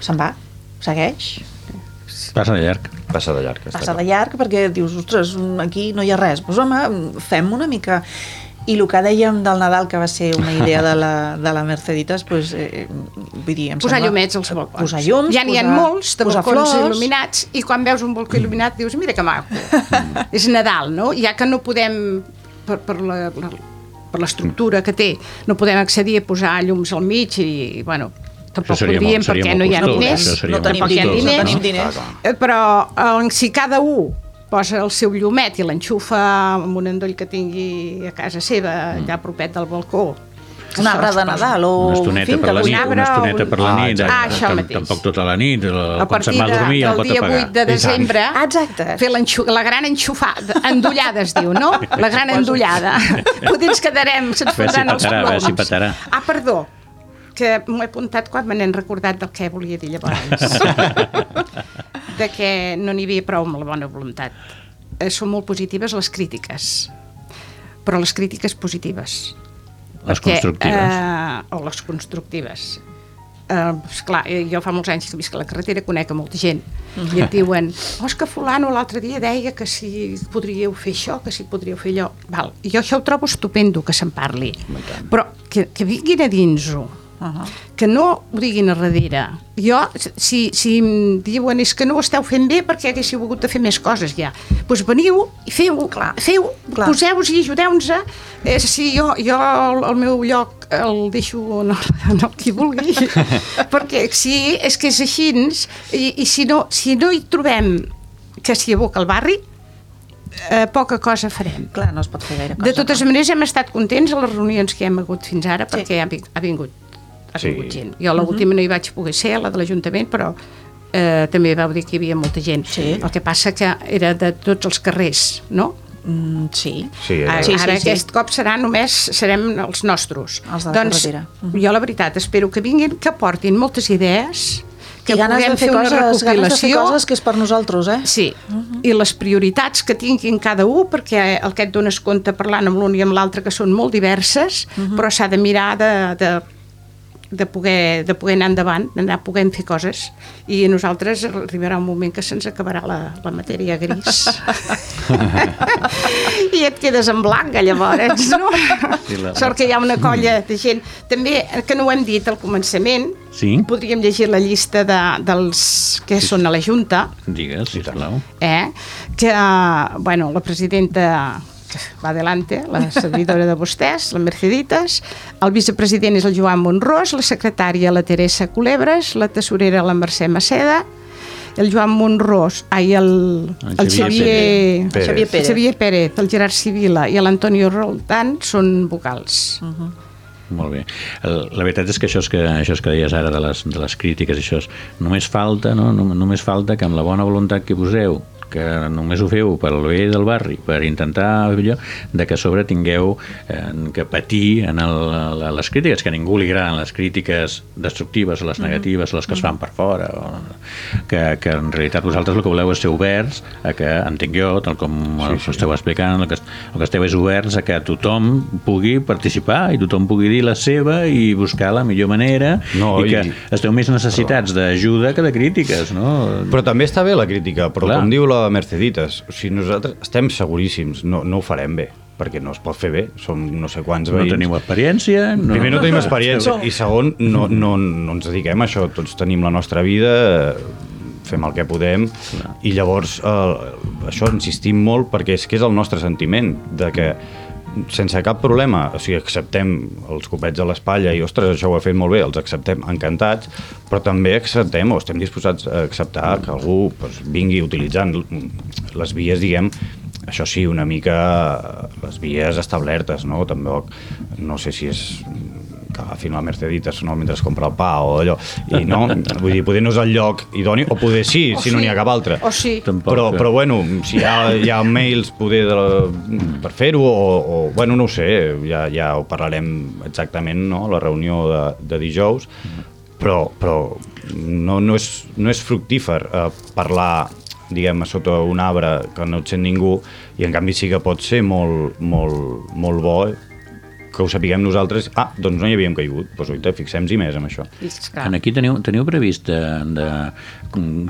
se'n va, segueix, Passa de llarg. Passa de llarg. passa clar. de llarg perquè dius, ostres, aquí no hi ha res. Doncs home, fem una mica... I el que dèiem del Nadal, que va ser una idea de la, de la Merceditas, pues, eh, vull dir, em Posar sembla... llumets als balcons. Posar llums, Ja n'hi ha posar, molts de balcons flors. il·luminats i quan veus un balcó il·luminat dius, mira que maco. és Nadal, no? Ja que no podem, per, per la, la per l'estructura que té, no podem accedir a posar llums al mig i, bueno, tampoc molt- seria perquè no hi ha diners, No tenim diners, no tenim diners. Però eh, si cada un posa el seu llumet i l'enxufa amb un endoll que tingui a casa seva, allà propet del balcó, Un arbre de Nadal o... Una estoneta fi, per la nit, una o estoneta un- per la Ah, nit, Ah, mateix. tampoc tota la nit, el- a quan partir se'n va a de, dormir el del pot dia apagar. 8 de desembre Ah, exacte. fer la gran enxufada endollada es diu, no? la gran endollada potser ens quedarem, se'ns A veure si fotran els a veure si petarà. ah, perdó que m'ho he apuntat quan me n'he recordat del que volia dir llavors de que no n'hi havia prou amb la bona voluntat eh, són molt positives les crítiques però les crítiques positives Les constructives. Eh, o les constructives. Eh, esclar, eh, jo fa molts anys que visc a la carretera, conec a molta gent, i et diuen, oh, és que fulano l'altre dia deia que si podríeu fer això, que si podríeu fer allò. Val. Jo això ho trobo estupendo, que se'n parli. Però que, que vinguin a dins-ho, Uh -huh. que no ho diguin a darrere. Jo, si, si em diuen és que no ho esteu fent bé perquè haguéssiu hagut de fer més coses ja, doncs veniu i feu, Clar. feu, poseu-vos i ajudeu-nos. Eh, si jo, jo el, el meu lloc el deixo en el, en el qui vulgui, perquè si és que és així, i, i si, no, si no hi trobem que s'hi aboca el barri, eh, poca cosa farem. Clar, no es pot fer gaire cosa. De totes no? maneres, hem estat contents a les reunions que hem hagut fins ara, Sí. perquè ha, ha vingut, ha Sí. vingut gent. Jo l'última no hi vaig poder ser, la de l'Ajuntament, però eh, també vau dir que hi havia molta gent. Sí. El que passa que era de tots els carrers, no? Mm, sí. Sí, era- Ara, Sí, sí, ara sí. aquest cop serà només, serem els nostres. Els de la doncs, carretera. jo la veritat, espero que vinguin, que portin moltes idees, que I ganes puguem de fer, fer una coses, ganes de fer recopilació. coses que és per nosaltres, eh? Sí, i les prioritats que tinguin cada un, perquè el que et dones compte parlant amb l'un i amb l'altre, que són molt diverses, però s'ha de mirar de, de, de, poder, de poder anar endavant, d'anar podent fer coses, i a nosaltres arribarà un moment que se'ns acabarà la, la matèria gris. I et quedes en blanc, llavors, no? Sí, la- Sort que hi ha una colla de gent. També, eh, que no ho hem dit al començament, Sí? podríem llegir la llista de, dels que són a la Junta, Digues, sisplau. eh? que bueno, la presidenta va adelante, la servidora de vostès, la Merceditas, el vicepresident és el Joan Monrós, la secretària la Teresa Culebres, la tesorera la Mercè Maceda, el Joan Monrós, ai, el, El el Xavier Xavier, Pérez. Xavier el Pérez. Xavier Pérez, el Gerard Civila i l'Antonio Roldán són vocals. Molt bé. El, la veritat és que això, és que això és que deies ara de les, de les crítiques, això és, només falta, no? Nom- només falta que amb la bona voluntat que poseu que només ho feu pel bé del barri, per intentar allò, de que a sobre tingueu eh, que patir en el, les crítiques, que a ningú li agraden les crítiques destructives, o les negatives, o les que es fan per fora, o, que, que en realitat vosaltres el que voleu és ser oberts a que, entenc jo, tal com sí, sí. esteu explicant, el que, el que esteu és oberts a que tothom pugui participar i tothom pugui dir la seva i buscar la millor manera No, i que i- esteu més necessitats d'ajuda que de crítiques, no? Però també està bé la crítica, però Clar. com diu la Merceditas, o sigui, nosaltres estem seguríssims, no, no ho farem bé, perquè no es pot fer bé, som no sé quants No veïns. teniu experiència? No. Primer no tenim experiència i segon no, no, no ens dediquem a això, tots tenim la nostra vida, fem el que podem i llavors eh, això insistim molt perquè és que és el nostre sentiment de que sense cap problema, o sigui, acceptem els copets a l'espatlla i, ostres, això ho ha fet molt bé, els acceptem encantats, però també acceptem o estem disposats a acceptar que algú doncs, vingui utilitzant les vies, diguem, això sí, una mica les vies establertes, no? També, no sé si és que agafin la Merceditas no, mentre es compra el pa o allò i no, vull dir, poder no és el lloc idoni o poder sí, O si no sí, n'hi ha cap altre o sí. Tampoc, però, eh? però bueno, si hi ha, hi ha mails poder de la, per fer-ho o, o, bueno, no ho sé, ja, ja ho parlarem exactament no? la reunió de, de dijous però, però no, no, és, no és fructífer eh, parlar diguem, a sota un arbre que no et sent ningú i en canvi sí que pot ser molt, molt, molt bo que ho sapiguem nosaltres, ah, doncs no hi havíem caigut, doncs oita, fixem-hi més amb això. En aquí teniu, teniu previst de, de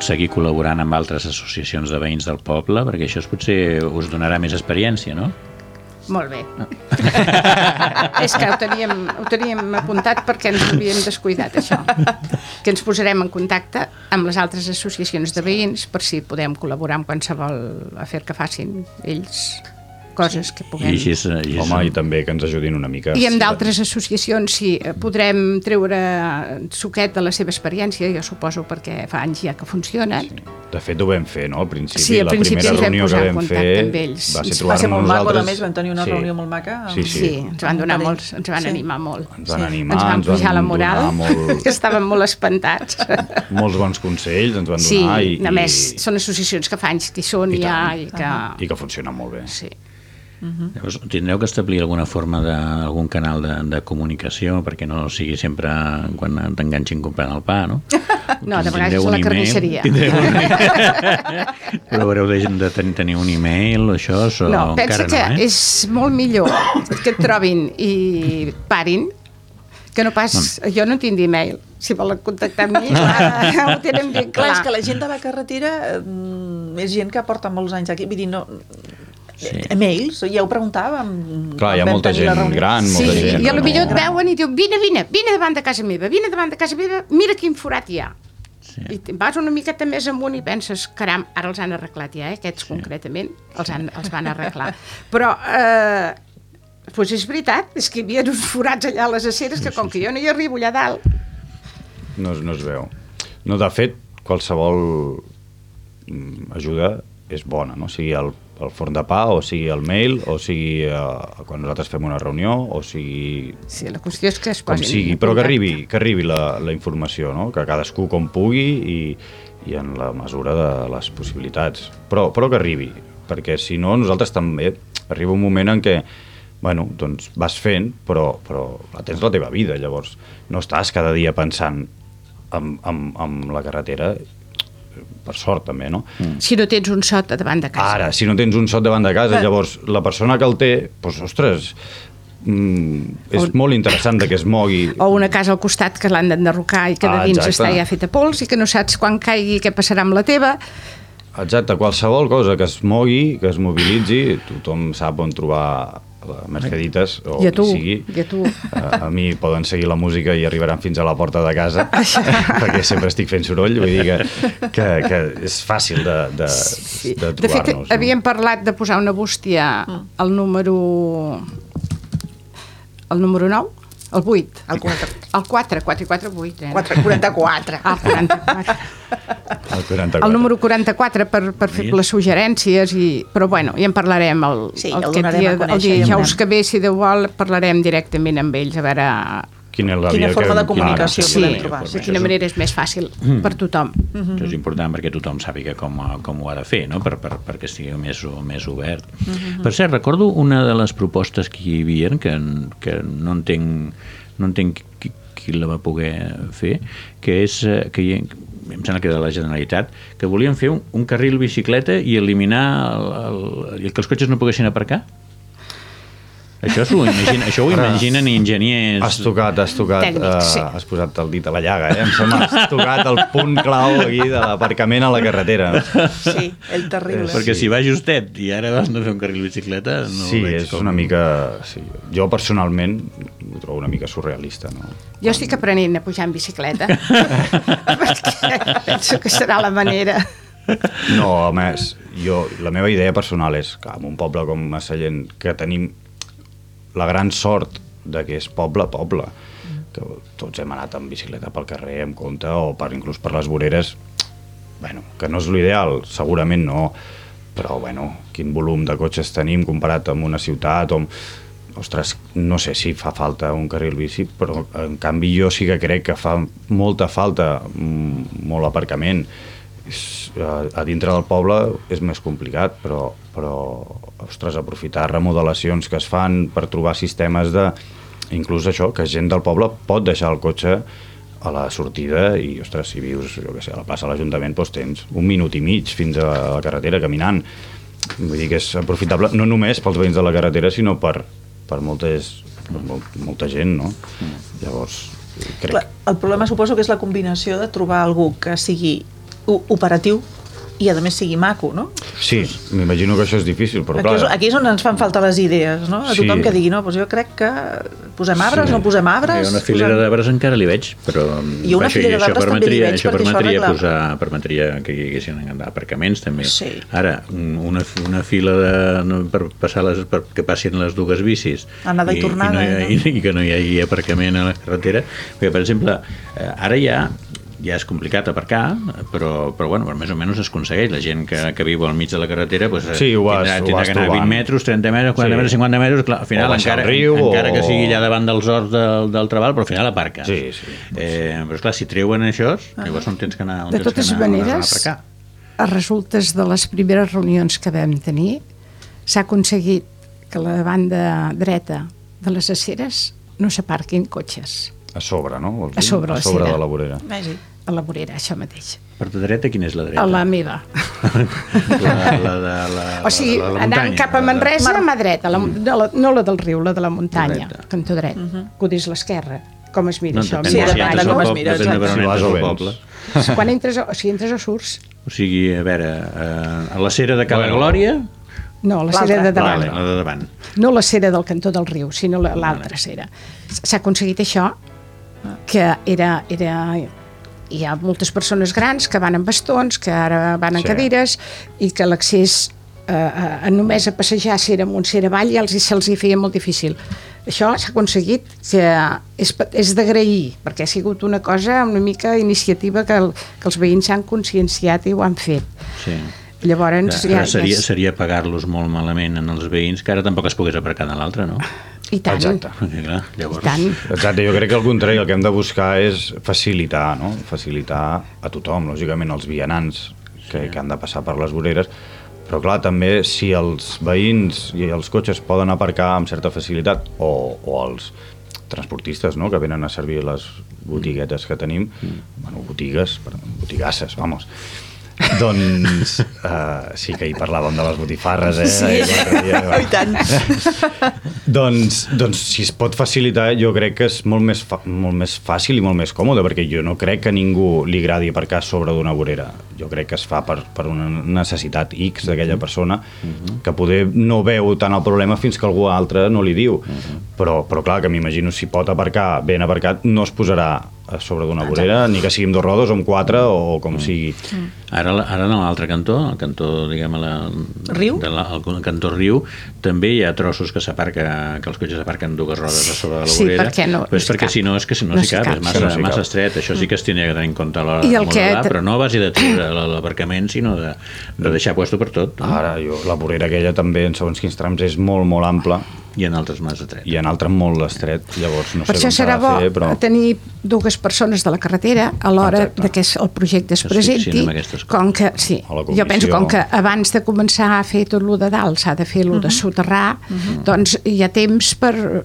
seguir col·laborant amb altres associacions de veïns del poble, perquè això es potser us donarà més experiència, no? Molt bé. és que ho teníem, ho teníem apuntat perquè ens havíem descuidat, això. Que ens posarem en contacte amb les altres associacions de veïns per si podem col·laborar amb qualsevol afer que facin ells coses que I puguem... així, és- així és- Home, i també que ens ajudin una mica. I amb d'altres associacions, sí, eh, podrem treure suquet de la seva experiència, jo suposo perquè fa anys ja que funcionen. De fet, ho vam fer, no? Al principi, Sí, al la principi primera ens vam reunió posar que en vam contacte fer amb ells. va ser Va trobar-nos ser molt maco, nosaltres. a més, vam tenir una Sí. reunió molt maca. amb- Sí, Sí, sí. ens van donar molts, ens van Sí. animar molt. Ens van Sí. animar, Ens van pujar la moral, donar molt, que estàvem molt espantats. molts bons consells, ens van Sí, donar. i, a més, i, són associacions que fa anys que hi són I ja i que... i que funciona molt bé. Sí. Llavors, tindreu que establir alguna forma d'algun canal de, de comunicació perquè no sigui sempre quan t'enganxin comprant el pa, no? No, de vegades és la carnisseria. Tindreu un email? Però haureu de, de ten- tenir un email, això, o No, pensa encara que no, eh? és molt millor que et trobin i parin que no pas... Jo no tinc e-mail. Si volen contactar amb mi, ho tenen ben Clar, clar. és que la gent de la carretera mm, és gent que porta molts anys aquí. Vull dir, no... Sí. Sí. Mails, ja ho preguntàvem. Clar, hi ha molta gent gran, Sí, molta gent i a millor et veuen i diu vine, vine, vine davant de casa meva, vine davant de casa meva, mira quin forat hi ha. Sí. I vas una miqueta més amunt i penses, caram, ara els han arreglat ja, eh? aquests sí. concretament, els, han, els van arreglar. Però, eh, doncs és veritat, és que hi havia uns forats allà a les aceres que com que jo no hi arribo allà dalt, no, es- no es veu. No, de fet, qualsevol mm, ajuda és bona, no? sigui el, el forn de pa, o sigui el mail, o sigui eh, quan nosaltres fem una reunió, o sigui sí, la qüestió és que es com posin sigui, però que arribi, que arribi la, la informació, no? que cadascú com pugui i, i en la mesura de les possibilitats. Però, però que arribi, perquè si no nosaltres també arriba un moment en què bueno, doncs vas fent, però, però tens la teva vida, llavors no estàs cada dia pensant en, en, en la carretera, per sort també, no? Mm. Si no tens un sot davant de casa. Ara, si no tens un sot davant de casa, llavors la persona que el té, doncs, ostres, mm, és O- molt interessant de que es mogui o una casa al costat que l'han d'enderrocar i que de Ah, dins exacte. està ja feta pols i que no saps quan caigui què passarà amb la teva. Exacte, qualsevol cosa que es mogui, que es mobilitzi, tothom sap on trobar la Merceditas o I a tu, qui sigui. i a tu. A, a mi poden seguir la música i arribaran fins a la porta de casa perquè sempre estic fent soroll, vull dir que, que, que és fàcil de, de, Sí. de De fet, trobar-nos. havíem parlat de posar una bústia al número... el número 9? El 8. El 4. El 4, 4 i 4, 8. Eh? 4, 44. Ah, el 44. El 44. El número 44 per, per fer les suggerències, i, però bueno, ja en parlarem el, Sí, el, el dia, el conèixer, ja dijous veurem. que ve, si Déu vol, parlarem directament amb ells, a veure Quina, és la Quina via forma que, de comunicació Clar, podem sí, trobar, de sí. quina manera és més fàcil per tothom. Això és important perquè tothom sàpiga com, com ho ha de fer, no? per, per, perquè estigui més, més obert. Per cert, recordo una de les propostes que hi havia, que, que no entenc, no entenc qui, qui la va poder fer, que és eh, que hi, em sembla que de la Generalitat, que volien fer un, un carril bicicleta i eliminar el, el, i que els cotxes no poguessin aparcar. Això, s'ho imagina, això ho imaginen enginyers... Has tocat, has tocat, Tècnic, sí. uh, has posat el dit a la llaga, eh? Em sembla, has tocat el punt clau aquí de l'aparcament a la carretera. Sí, el terrible. Perquè si va justet i ara vas a fer un carril bicicleta... No sí, és com... una mica... Sí. Jo personalment ho trobo una mica surrealista, no? Jo estic aprenent a pujar en bicicleta, perquè penso que serà la manera. No, a més, jo, la meva idea personal és que en un poble com Massallent, que tenim la gran sort de que és poble, poble, que tots hem anat amb bicicleta pel carrer, amb compte, o per, inclús per les voreres, bueno, que no és l'ideal, segurament no, però bueno, quin volum de cotxes tenim comparat amb una ciutat o amb... Ostres, no sé si fa falta un carril bici, però en canvi jo sí que crec que fa molta falta mm, molt aparcament. És, a, a dintre del poble és més complicat, però, però ostres, aprofitar remodelacions que es fan per trobar sistemes de... Inclús això, que gent del poble pot deixar el cotxe a la sortida i, ostres, si vius, jo què sé, a la plaça de l'Ajuntament, doncs tens un minut i mig fins a la carretera caminant. Vull dir que és aprofitable no només pels veïns de la carretera, sinó per, per, moltes, per molt, molta gent, no? Llavors, crec... Clar, el problema suposo que és la combinació de trobar algú que sigui operatiu i a més sigui maco, no? Sí, m'imagino que això és difícil, però Aquí és, clar... aquí és on ens fan falta les idees, no? A Sí. tothom que digui, no, doncs jo crec que posem arbres, no posem arbres... Hi ha una filera posem... d'arbres encara li veig, però... I una filera això d'arbres també li veig, això perquè això permetria arregla- posar, permetria que hi haguessin aparcaments també. Sí. Ara, una, una fila de, no, per passar les, per, que passin les dues bicis Anada i tornada, i, no, hi- i, i que no hi hagi aparcament a la carretera, perquè per exemple, eh, ara ja ja és complicat aparcar, però, però bueno, més o menys es aconsegueix. La gent que, que viu al mig de la carretera pues, Sí, ho vas- tindrà, ho tindrà vas que anar 20 trobant. metres, 30 metres, 40 Sí. metres, 50 metres, clar, al final encara, riu, encara que o- sigui allà davant dels horts del, del Trabal, però al final aparca. Sí, sí. Eh, però esclar, si treuen això, llavors on tens que anar, on De totes que anar, has d'anar a maneres, aparcar. a resultes de les primeres reunions que vam tenir, s'ha aconseguit que la banda dreta de les aceres no s'aparquin cotxes A sobre, no? A sobre a la sobre cera. de la vorera. Vagi. A la vorera, això mateix. Per tu dreta, quina és la dreta? A la meva. la, la, de la, O sigui, la, la, la anant muntanya, cap a la Manresa, a mà dreta, la, de la, no la del riu, la de la muntanya, dreta. cantó dret, uh -huh. codis l'esquerra. Com es mira No, això? Sí, depèn de com es mira, depèn de per on Si entres al o poble. Quan entres, o, si entres o surts, O sigui, a veure, eh, a la cera de Cala Bueno. Glòria, no, la cera de davant. la de davant. no la cera del cantó del riu, sinó la- l'altra cera. S'ha aconseguit això, que era, era... Hi ha moltes persones grans que van amb bastons, que ara van en Sí. cadires, i que l'accés eh, a, a només a passejar cera amunt, cera avall, ja els, se'ls hi feia molt difícil. Això s'ha aconseguit que és, és d'agrair, perquè ha sigut una cosa, una mica iniciativa que, el, que els veïns s'han conscienciat i ho han fet. Sí. Llavors, Ara ja, seria, ja, seria pagar-los molt malament en els veïns, que ara tampoc es pogués aparcar en l'altre, no? i tant, Exacte. Perquè, clar, i llavors... tant. Exacte, jo crec que al contrari, el que hem de buscar és facilitar, no? Facilitar a tothom, lògicament els vianants que, que han de passar per les voreres, però clar, també si els veïns i els cotxes poden aparcar amb certa facilitat, o, o els transportistes no? que venen a servir les botiguetes que tenim, bueno, botigues, perdó, botigasses, vamos, doncs uh, sí que hi parlàvem de les botifarres, eh? Sí. l'altre dia. I tant. doncs, doncs si es pot facilitar jo crec que és molt més, molt més fàcil i molt més còmode perquè jo no crec que ningú li agradi aparcar sobre d'una vorera jo crec que es fa per, per una necessitat X d'aquella persona que poder no veu tant el problema fins que algú altre no li diu però, però clar que m'imagino si pot aparcar ben aparcat no es posarà a sobre d'una vorera ni que sigui amb dos rodes o amb quatre o com sigui Ara, ara en l'altre cantó, el cantó, diguem, a la, Riu? De la, el cantó Riu, també hi ha trossos que s'aparca, que els cotxes aparquen dues rodes a sobre de la Sí, vorera. perquè no- Però és no perquè cap. si no és que si no, No s'hi cap, cap. és massa, no massa estret. Això sí que es tenia que tenir en compte a l'hora de el que- modelar, però no a base de treure l'aparcament, sinó de, de deixar puesto per tot. No? ara jo, la vorera aquella també en segons quins trams és molt molt ampla I en altres massa estret. i en altres molt estret llavors no Per sé com s'ha serà de bo fer però... tenir dues persones de la carretera a l'hora de que el projecte es presenti. Com que, sí, jo penso com que abans de començar a fer tot lo de dalt s'ha de fer lo de soterrar, doncs hi ha temps per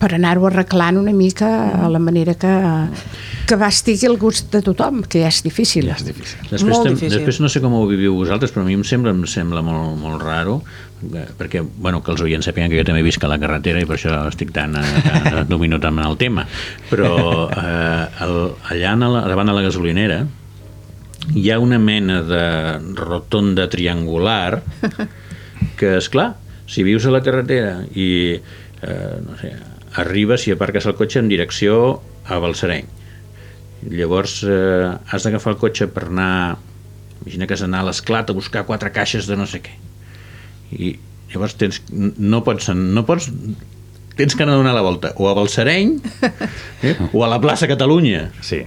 per anar-ho arreglant una mica a la manera que, que va estigui al gust de tothom, que ja és difícil. ja és difícil Després, Molt difícil. després no sé com ho viviu vosaltres, però a mi em sembla, em sembla molt, molt raro, eh, perquè, bueno, que els oients sàpiguen que jo també visc a la carretera i per això estic tan, eh, tan domino tant en el tema, però eh, el, allà a la, davant de la gasolinera hi ha una mena de rotonda triangular que, és clar, si vius a la carretera i, eh, no sé, arribes i aparques el cotxe en direcció a Balsareny, llavors eh, has d'agafar el cotxe per anar imagina que has d'anar a l'esclat a buscar quatre caixes de no sé què i llavors tens, no pots no pots tens que anar a donar la volta o a Balsareny eh, o a la plaça Catalunya. Sí,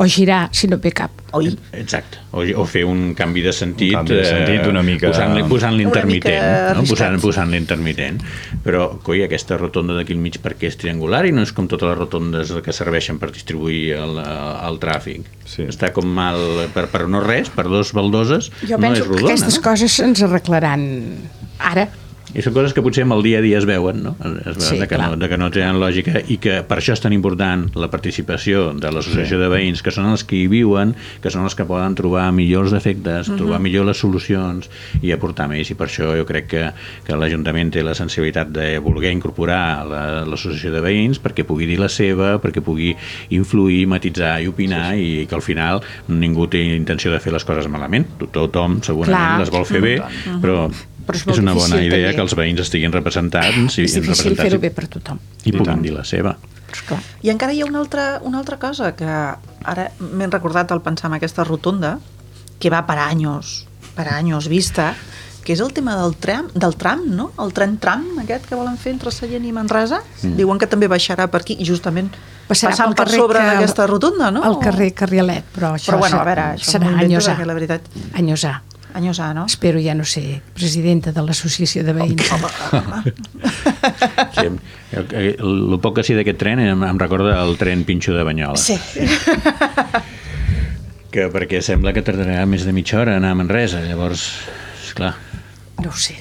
O girar, si no ve cap. Oi, Exacte, o, o fer un canvi de sentit, Un canvi de sentit una mica- posant Una l'intermitent, no? posant, posant l'intermitent. Però, coi, aquesta rotonda d'aquí al mig perquè és triangular i no és com totes les rotondes que serveixen per distribuir el, el tràfic. Sí. Està com mal per, per no res, per dos baldoses, Jo no penso és que rodona. aquestes no? coses se'ns arreglaran ara. I són coses que potser amb el dia a dia es veuen, no? Es veuen Sí, de, que clar. no, de que no tenen lògica i que per això és tan important la participació de l'associació de veïns, que són els que hi viuen, que són els que poden trobar millors defectes, trobar millor les solucions i aportar més. I per això jo crec que, que l'Ajuntament té la sensibilitat de voler incorporar la- l'associació de veïns perquè pugui dir la seva, perquè pugui influir, matitzar i opinar i que al final ningú té intenció de fer les coses malament. Tothom segurament Clar. les vol fer bé, però, Però és és, una bona idea també. que els veïns estiguin representats i, és difícil representats fer-ho bé per tothom. i puguin dir la seva. Esclar, I encara hi ha una altra, una altra cosa que ara m'he recordat al pensar en aquesta rotonda, que va per anys, per anys vista, que és el tema del tram, del tram, no? El tren tram, aquest que volen fer entre Sallent i Manresa. Mm. Diuen que també baixarà per aquí, justament passarà passant per sobre que- d'aquesta rotonda, no? El carrer Carrielet, però això Però bueno, a veure, això serà anyosà. perquè la veritat... Anyosà. No? Espero ja no ser presidenta de l'associació de veïns. Sí, el, el, el poc que sí d'aquest tren em, em recorda el tren Pinxo de Banyoles. Sí. Que perquè sembla que tardarà més de mitja hora a anar a Manresa, llavors, esclar... No ho sé.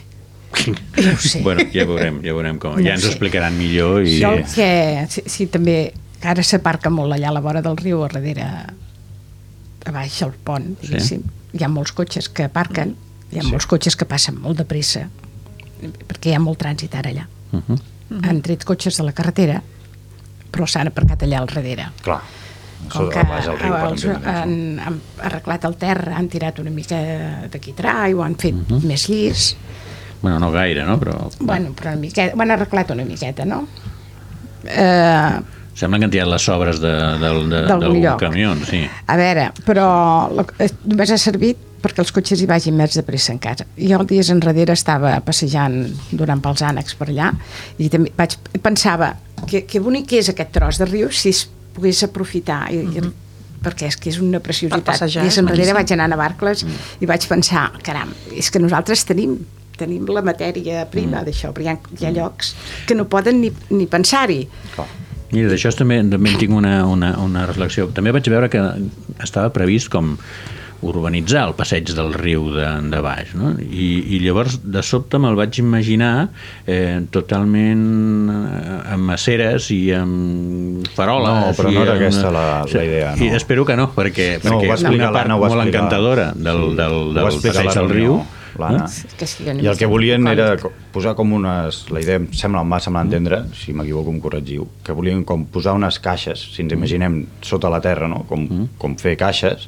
No ho sé. Bueno, ja veurem, ja veurem com. No ja ens ho sé. explicaran millor i... Jo el que... Sí, sí, també... Que ara s'aparca molt allà a la vora del riu, a darrere, a baix al pont, Sí. diguéssim. Hi ha molts cotxes que aparquen, hi ha molts cotxes que passen molt de pressa, perquè hi ha molt trànsit ara allà. Uh -huh. Han tret cotxes de la carretera, però s'han aparcat allà al darrere. Clar. Com que riu, els, han, han arreglat el terra, han tirat una mica de quitrà i ho han fet Mhm. més llis. Bueno, no gaire, no? Però Bueno, però una miqueta, ho han arreglat una miqueta, no? Eh, sembla que han tirat les sobres de, del, de, D'algun d'algun lloc. camió, sí. A veure, però eh, només ha servit perquè els cotxes hi vagin més de pressa encara. Jo dies enrere estava passejant durant pels ànecs per allà i també vaig, pensava que, que bonic és aquest tros de riu si es pogués aprofitar i, i, perquè és que és una Per preciositat. passejar, Dies és enrere maquíssim. vaig anar a Navarcles i vaig pensar, caram, és que nosaltres tenim tenim la matèria prima d'això, però hi ha, hi ha llocs que no poden ni, ni pensar-hi. Mira, d'això també, també en tinc una, una, una reflexió. També vaig veure que estava previst com urbanitzar el passeig del riu de, de baix, no? I, i llavors de sobte me'l vaig imaginar eh, totalment eh, amb aceres i amb faroles No, però no era amb- aquesta la- la idea, no. i espero que no, perquè, No, perquè explicar una part va molt encantadora del, Sí, del, del explicar passeig a la del riu l'Anna. Que sí, no I el que volien era posar com unes... La idea em sembla, m'ha semblat entendre, si m'equivoco em corregiu, que volien com posar unes caixes, si ens imaginem sota la terra, no? com, com fer caixes,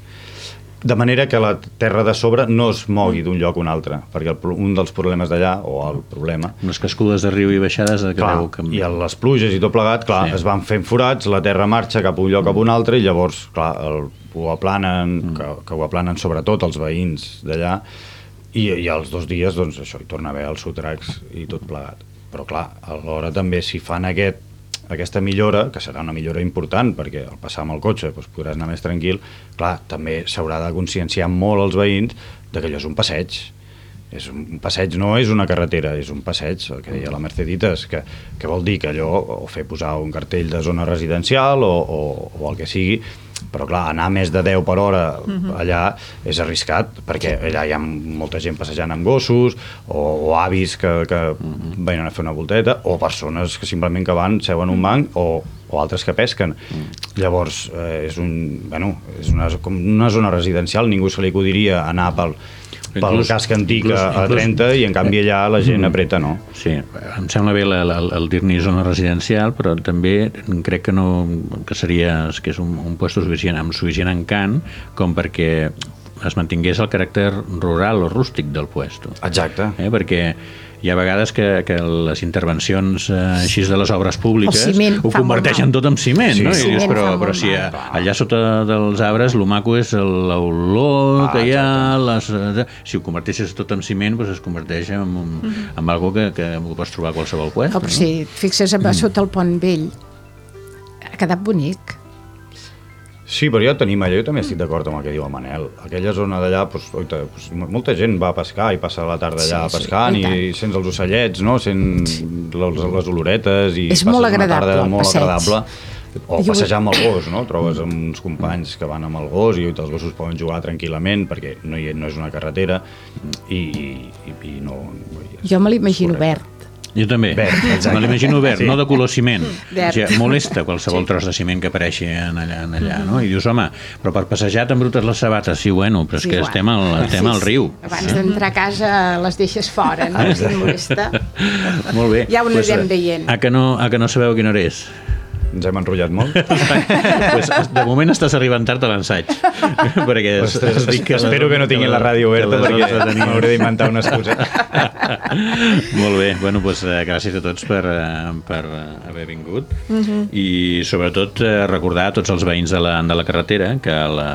de manera que la terra de sobre no es mogui d'un lloc a un altre, perquè el, un dels problemes d'allà, o el problema, unes cascudes de riu i baixades de que clar, que... i a les pluges i tot plegat, clar, Sí. sí. es van fent forats, la terra marxa cap a un lloc cap a un altre i llavors, clar, el, ho aplanen, mm. que, que ho aplanen sobretot els veïns d'allà i, i als dos dies, doncs això, hi torna a haver els sotracs i tot plegat. Però clar, alhora també si fan aquest, aquesta millora, que serà una millora important perquè al passar amb el cotxe doncs, podràs anar més tranquil, clar, també s'haurà de conscienciar molt els veïns de que allò és un passeig, és un passeig, no és una carretera, és un passeig, el que deia la Merceditas, que, que vol dir que allò, o fer posar un cartell de zona residencial o, o, o el que sigui, però clar, anar més de 10 per hora allà és arriscat, perquè allà hi ha molta gent passejant amb gossos, o, o avis que, que venen a fer una volteta, o persones que simplement que van, seuen un banc, o, o altres que pesquen. Llavors, eh, és, un, bueno, és una, com una zona residencial, ningú se li acudiria anar pel, pel Inclús- casc antic inclús- a, a inclús- 30 i en canvi allà la gent apreta no. Sí, em sembla bé la, la, el dir-ne zona residencial, però també crec que no que seria que és un, un puesto suficient, amb suficient encant com perquè es mantingués el caràcter rural o rústic del puesto. Exacte. Eh? Perquè hi ha vegades que, que les intervencions eh, així de les obres públiques El ciment ho converteixen tot en ciment, Sí, no? sí. I dius, Ciment però, fa però molt si a, allà sota dels arbres el maco és l'olor Ah, que hi ha, les, eh, si ho converteixes tot en ciment, doncs es converteix en, un, en algo que, que ho pots trobar a qualsevol Oh, però si et fixes Mm. a sota el pont vell, ha quedat bonic. Sí, però ja tenim allò, jo també estic d'acord amb el que diu el Manel. Aquella zona d'allà, doncs, oita, doncs, molta gent va a pescar i passa la tarda allà Sí, sí, pescant i tant. i, sents els ocellets, no? sents les, les oloretes i És passes molt una tarda molt passeig. agradable. O passejar amb el gos, no? Trobes amb uns companys que van amb el gos i els gossos poden jugar tranquil·lament perquè no, hi, no és una carretera i, i, i no... Jo me l'imagino verd. Jo també. Verd, exacte. Me l'imagino verd, Sí. no de color ciment. Verd. O sigui, molesta qualsevol tros de ciment que apareixi en allà, en allà no? I dius, home, però per passejar t'embrutes les sabates. Sí, bueno, però és Sí, que bueno. estem al, estem al riu. Abans d'entrar a casa les deixes fora, no? Si no molesta. Molt bé. Ja ho anirem eh, veient. A que, no, a que no sabeu quina hora és? Ens hem enrotllat molt. pues, de moment estàs arribant tard a l'ensaig. perquè Ostres, has dit que espero que no tinguin la ràdio oberta perquè m'hauré d'inventar una excusa. Molt bé, bueno, doncs, eh, gràcies a tots per, eh, per eh, haver vingut i sobretot recordar a tots els veïns de la, de la carretera que la,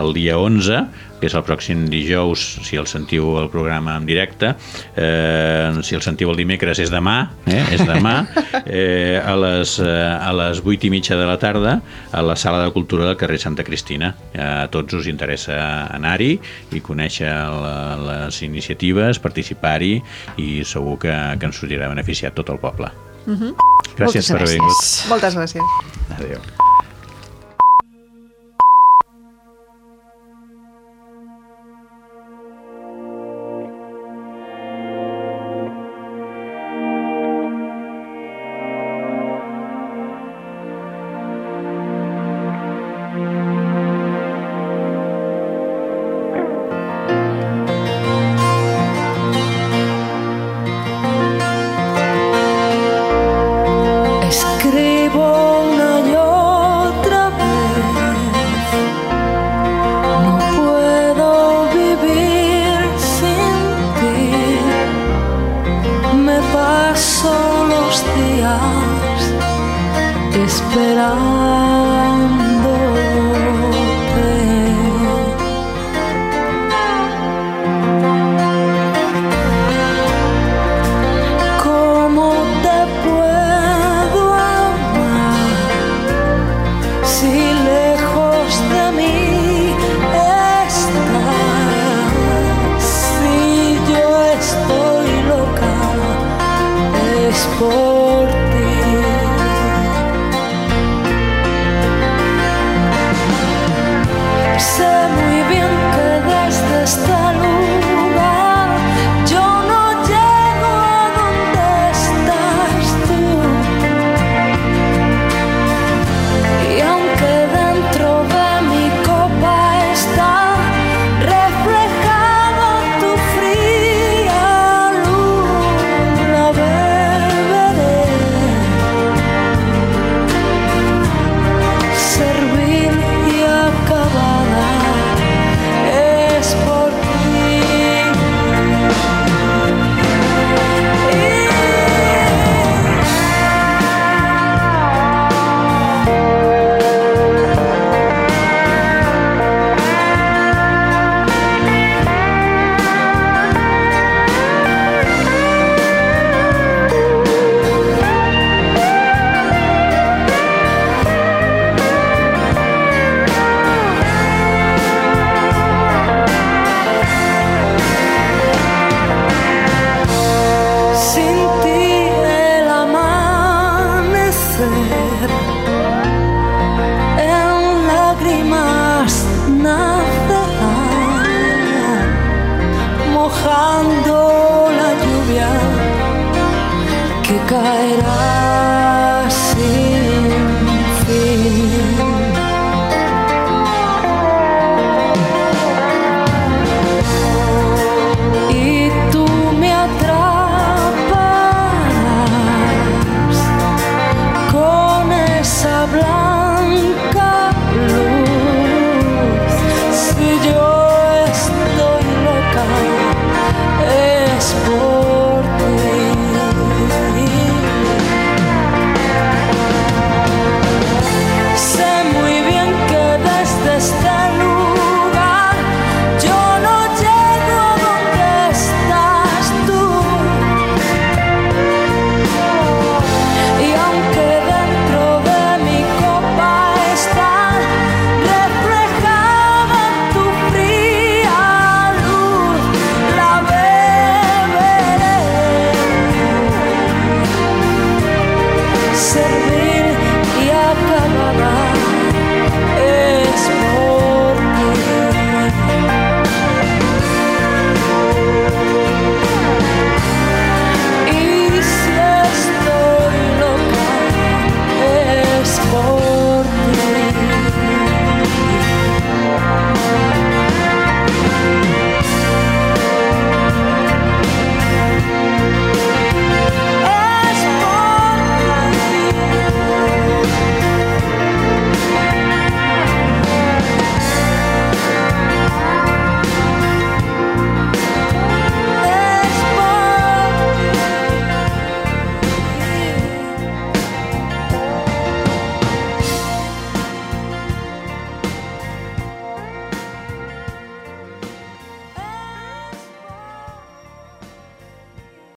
el dia 11 que és el pròxim dijous, si el sentiu el programa en directe, eh, si el sentiu el dimecres és demà, eh, és demà, eh, a, les, eh, a les 8 i mitja de la tarda a la Sala de Cultura del carrer Santa Cristina. A tots us interessa anar-hi i conèixer la, les iniciatives, participar-hi i segur que, que ens sortirà beneficiat tot el poble. Gràcies Moltes per haver gràcies. vingut. Moltes gràcies. Adéu.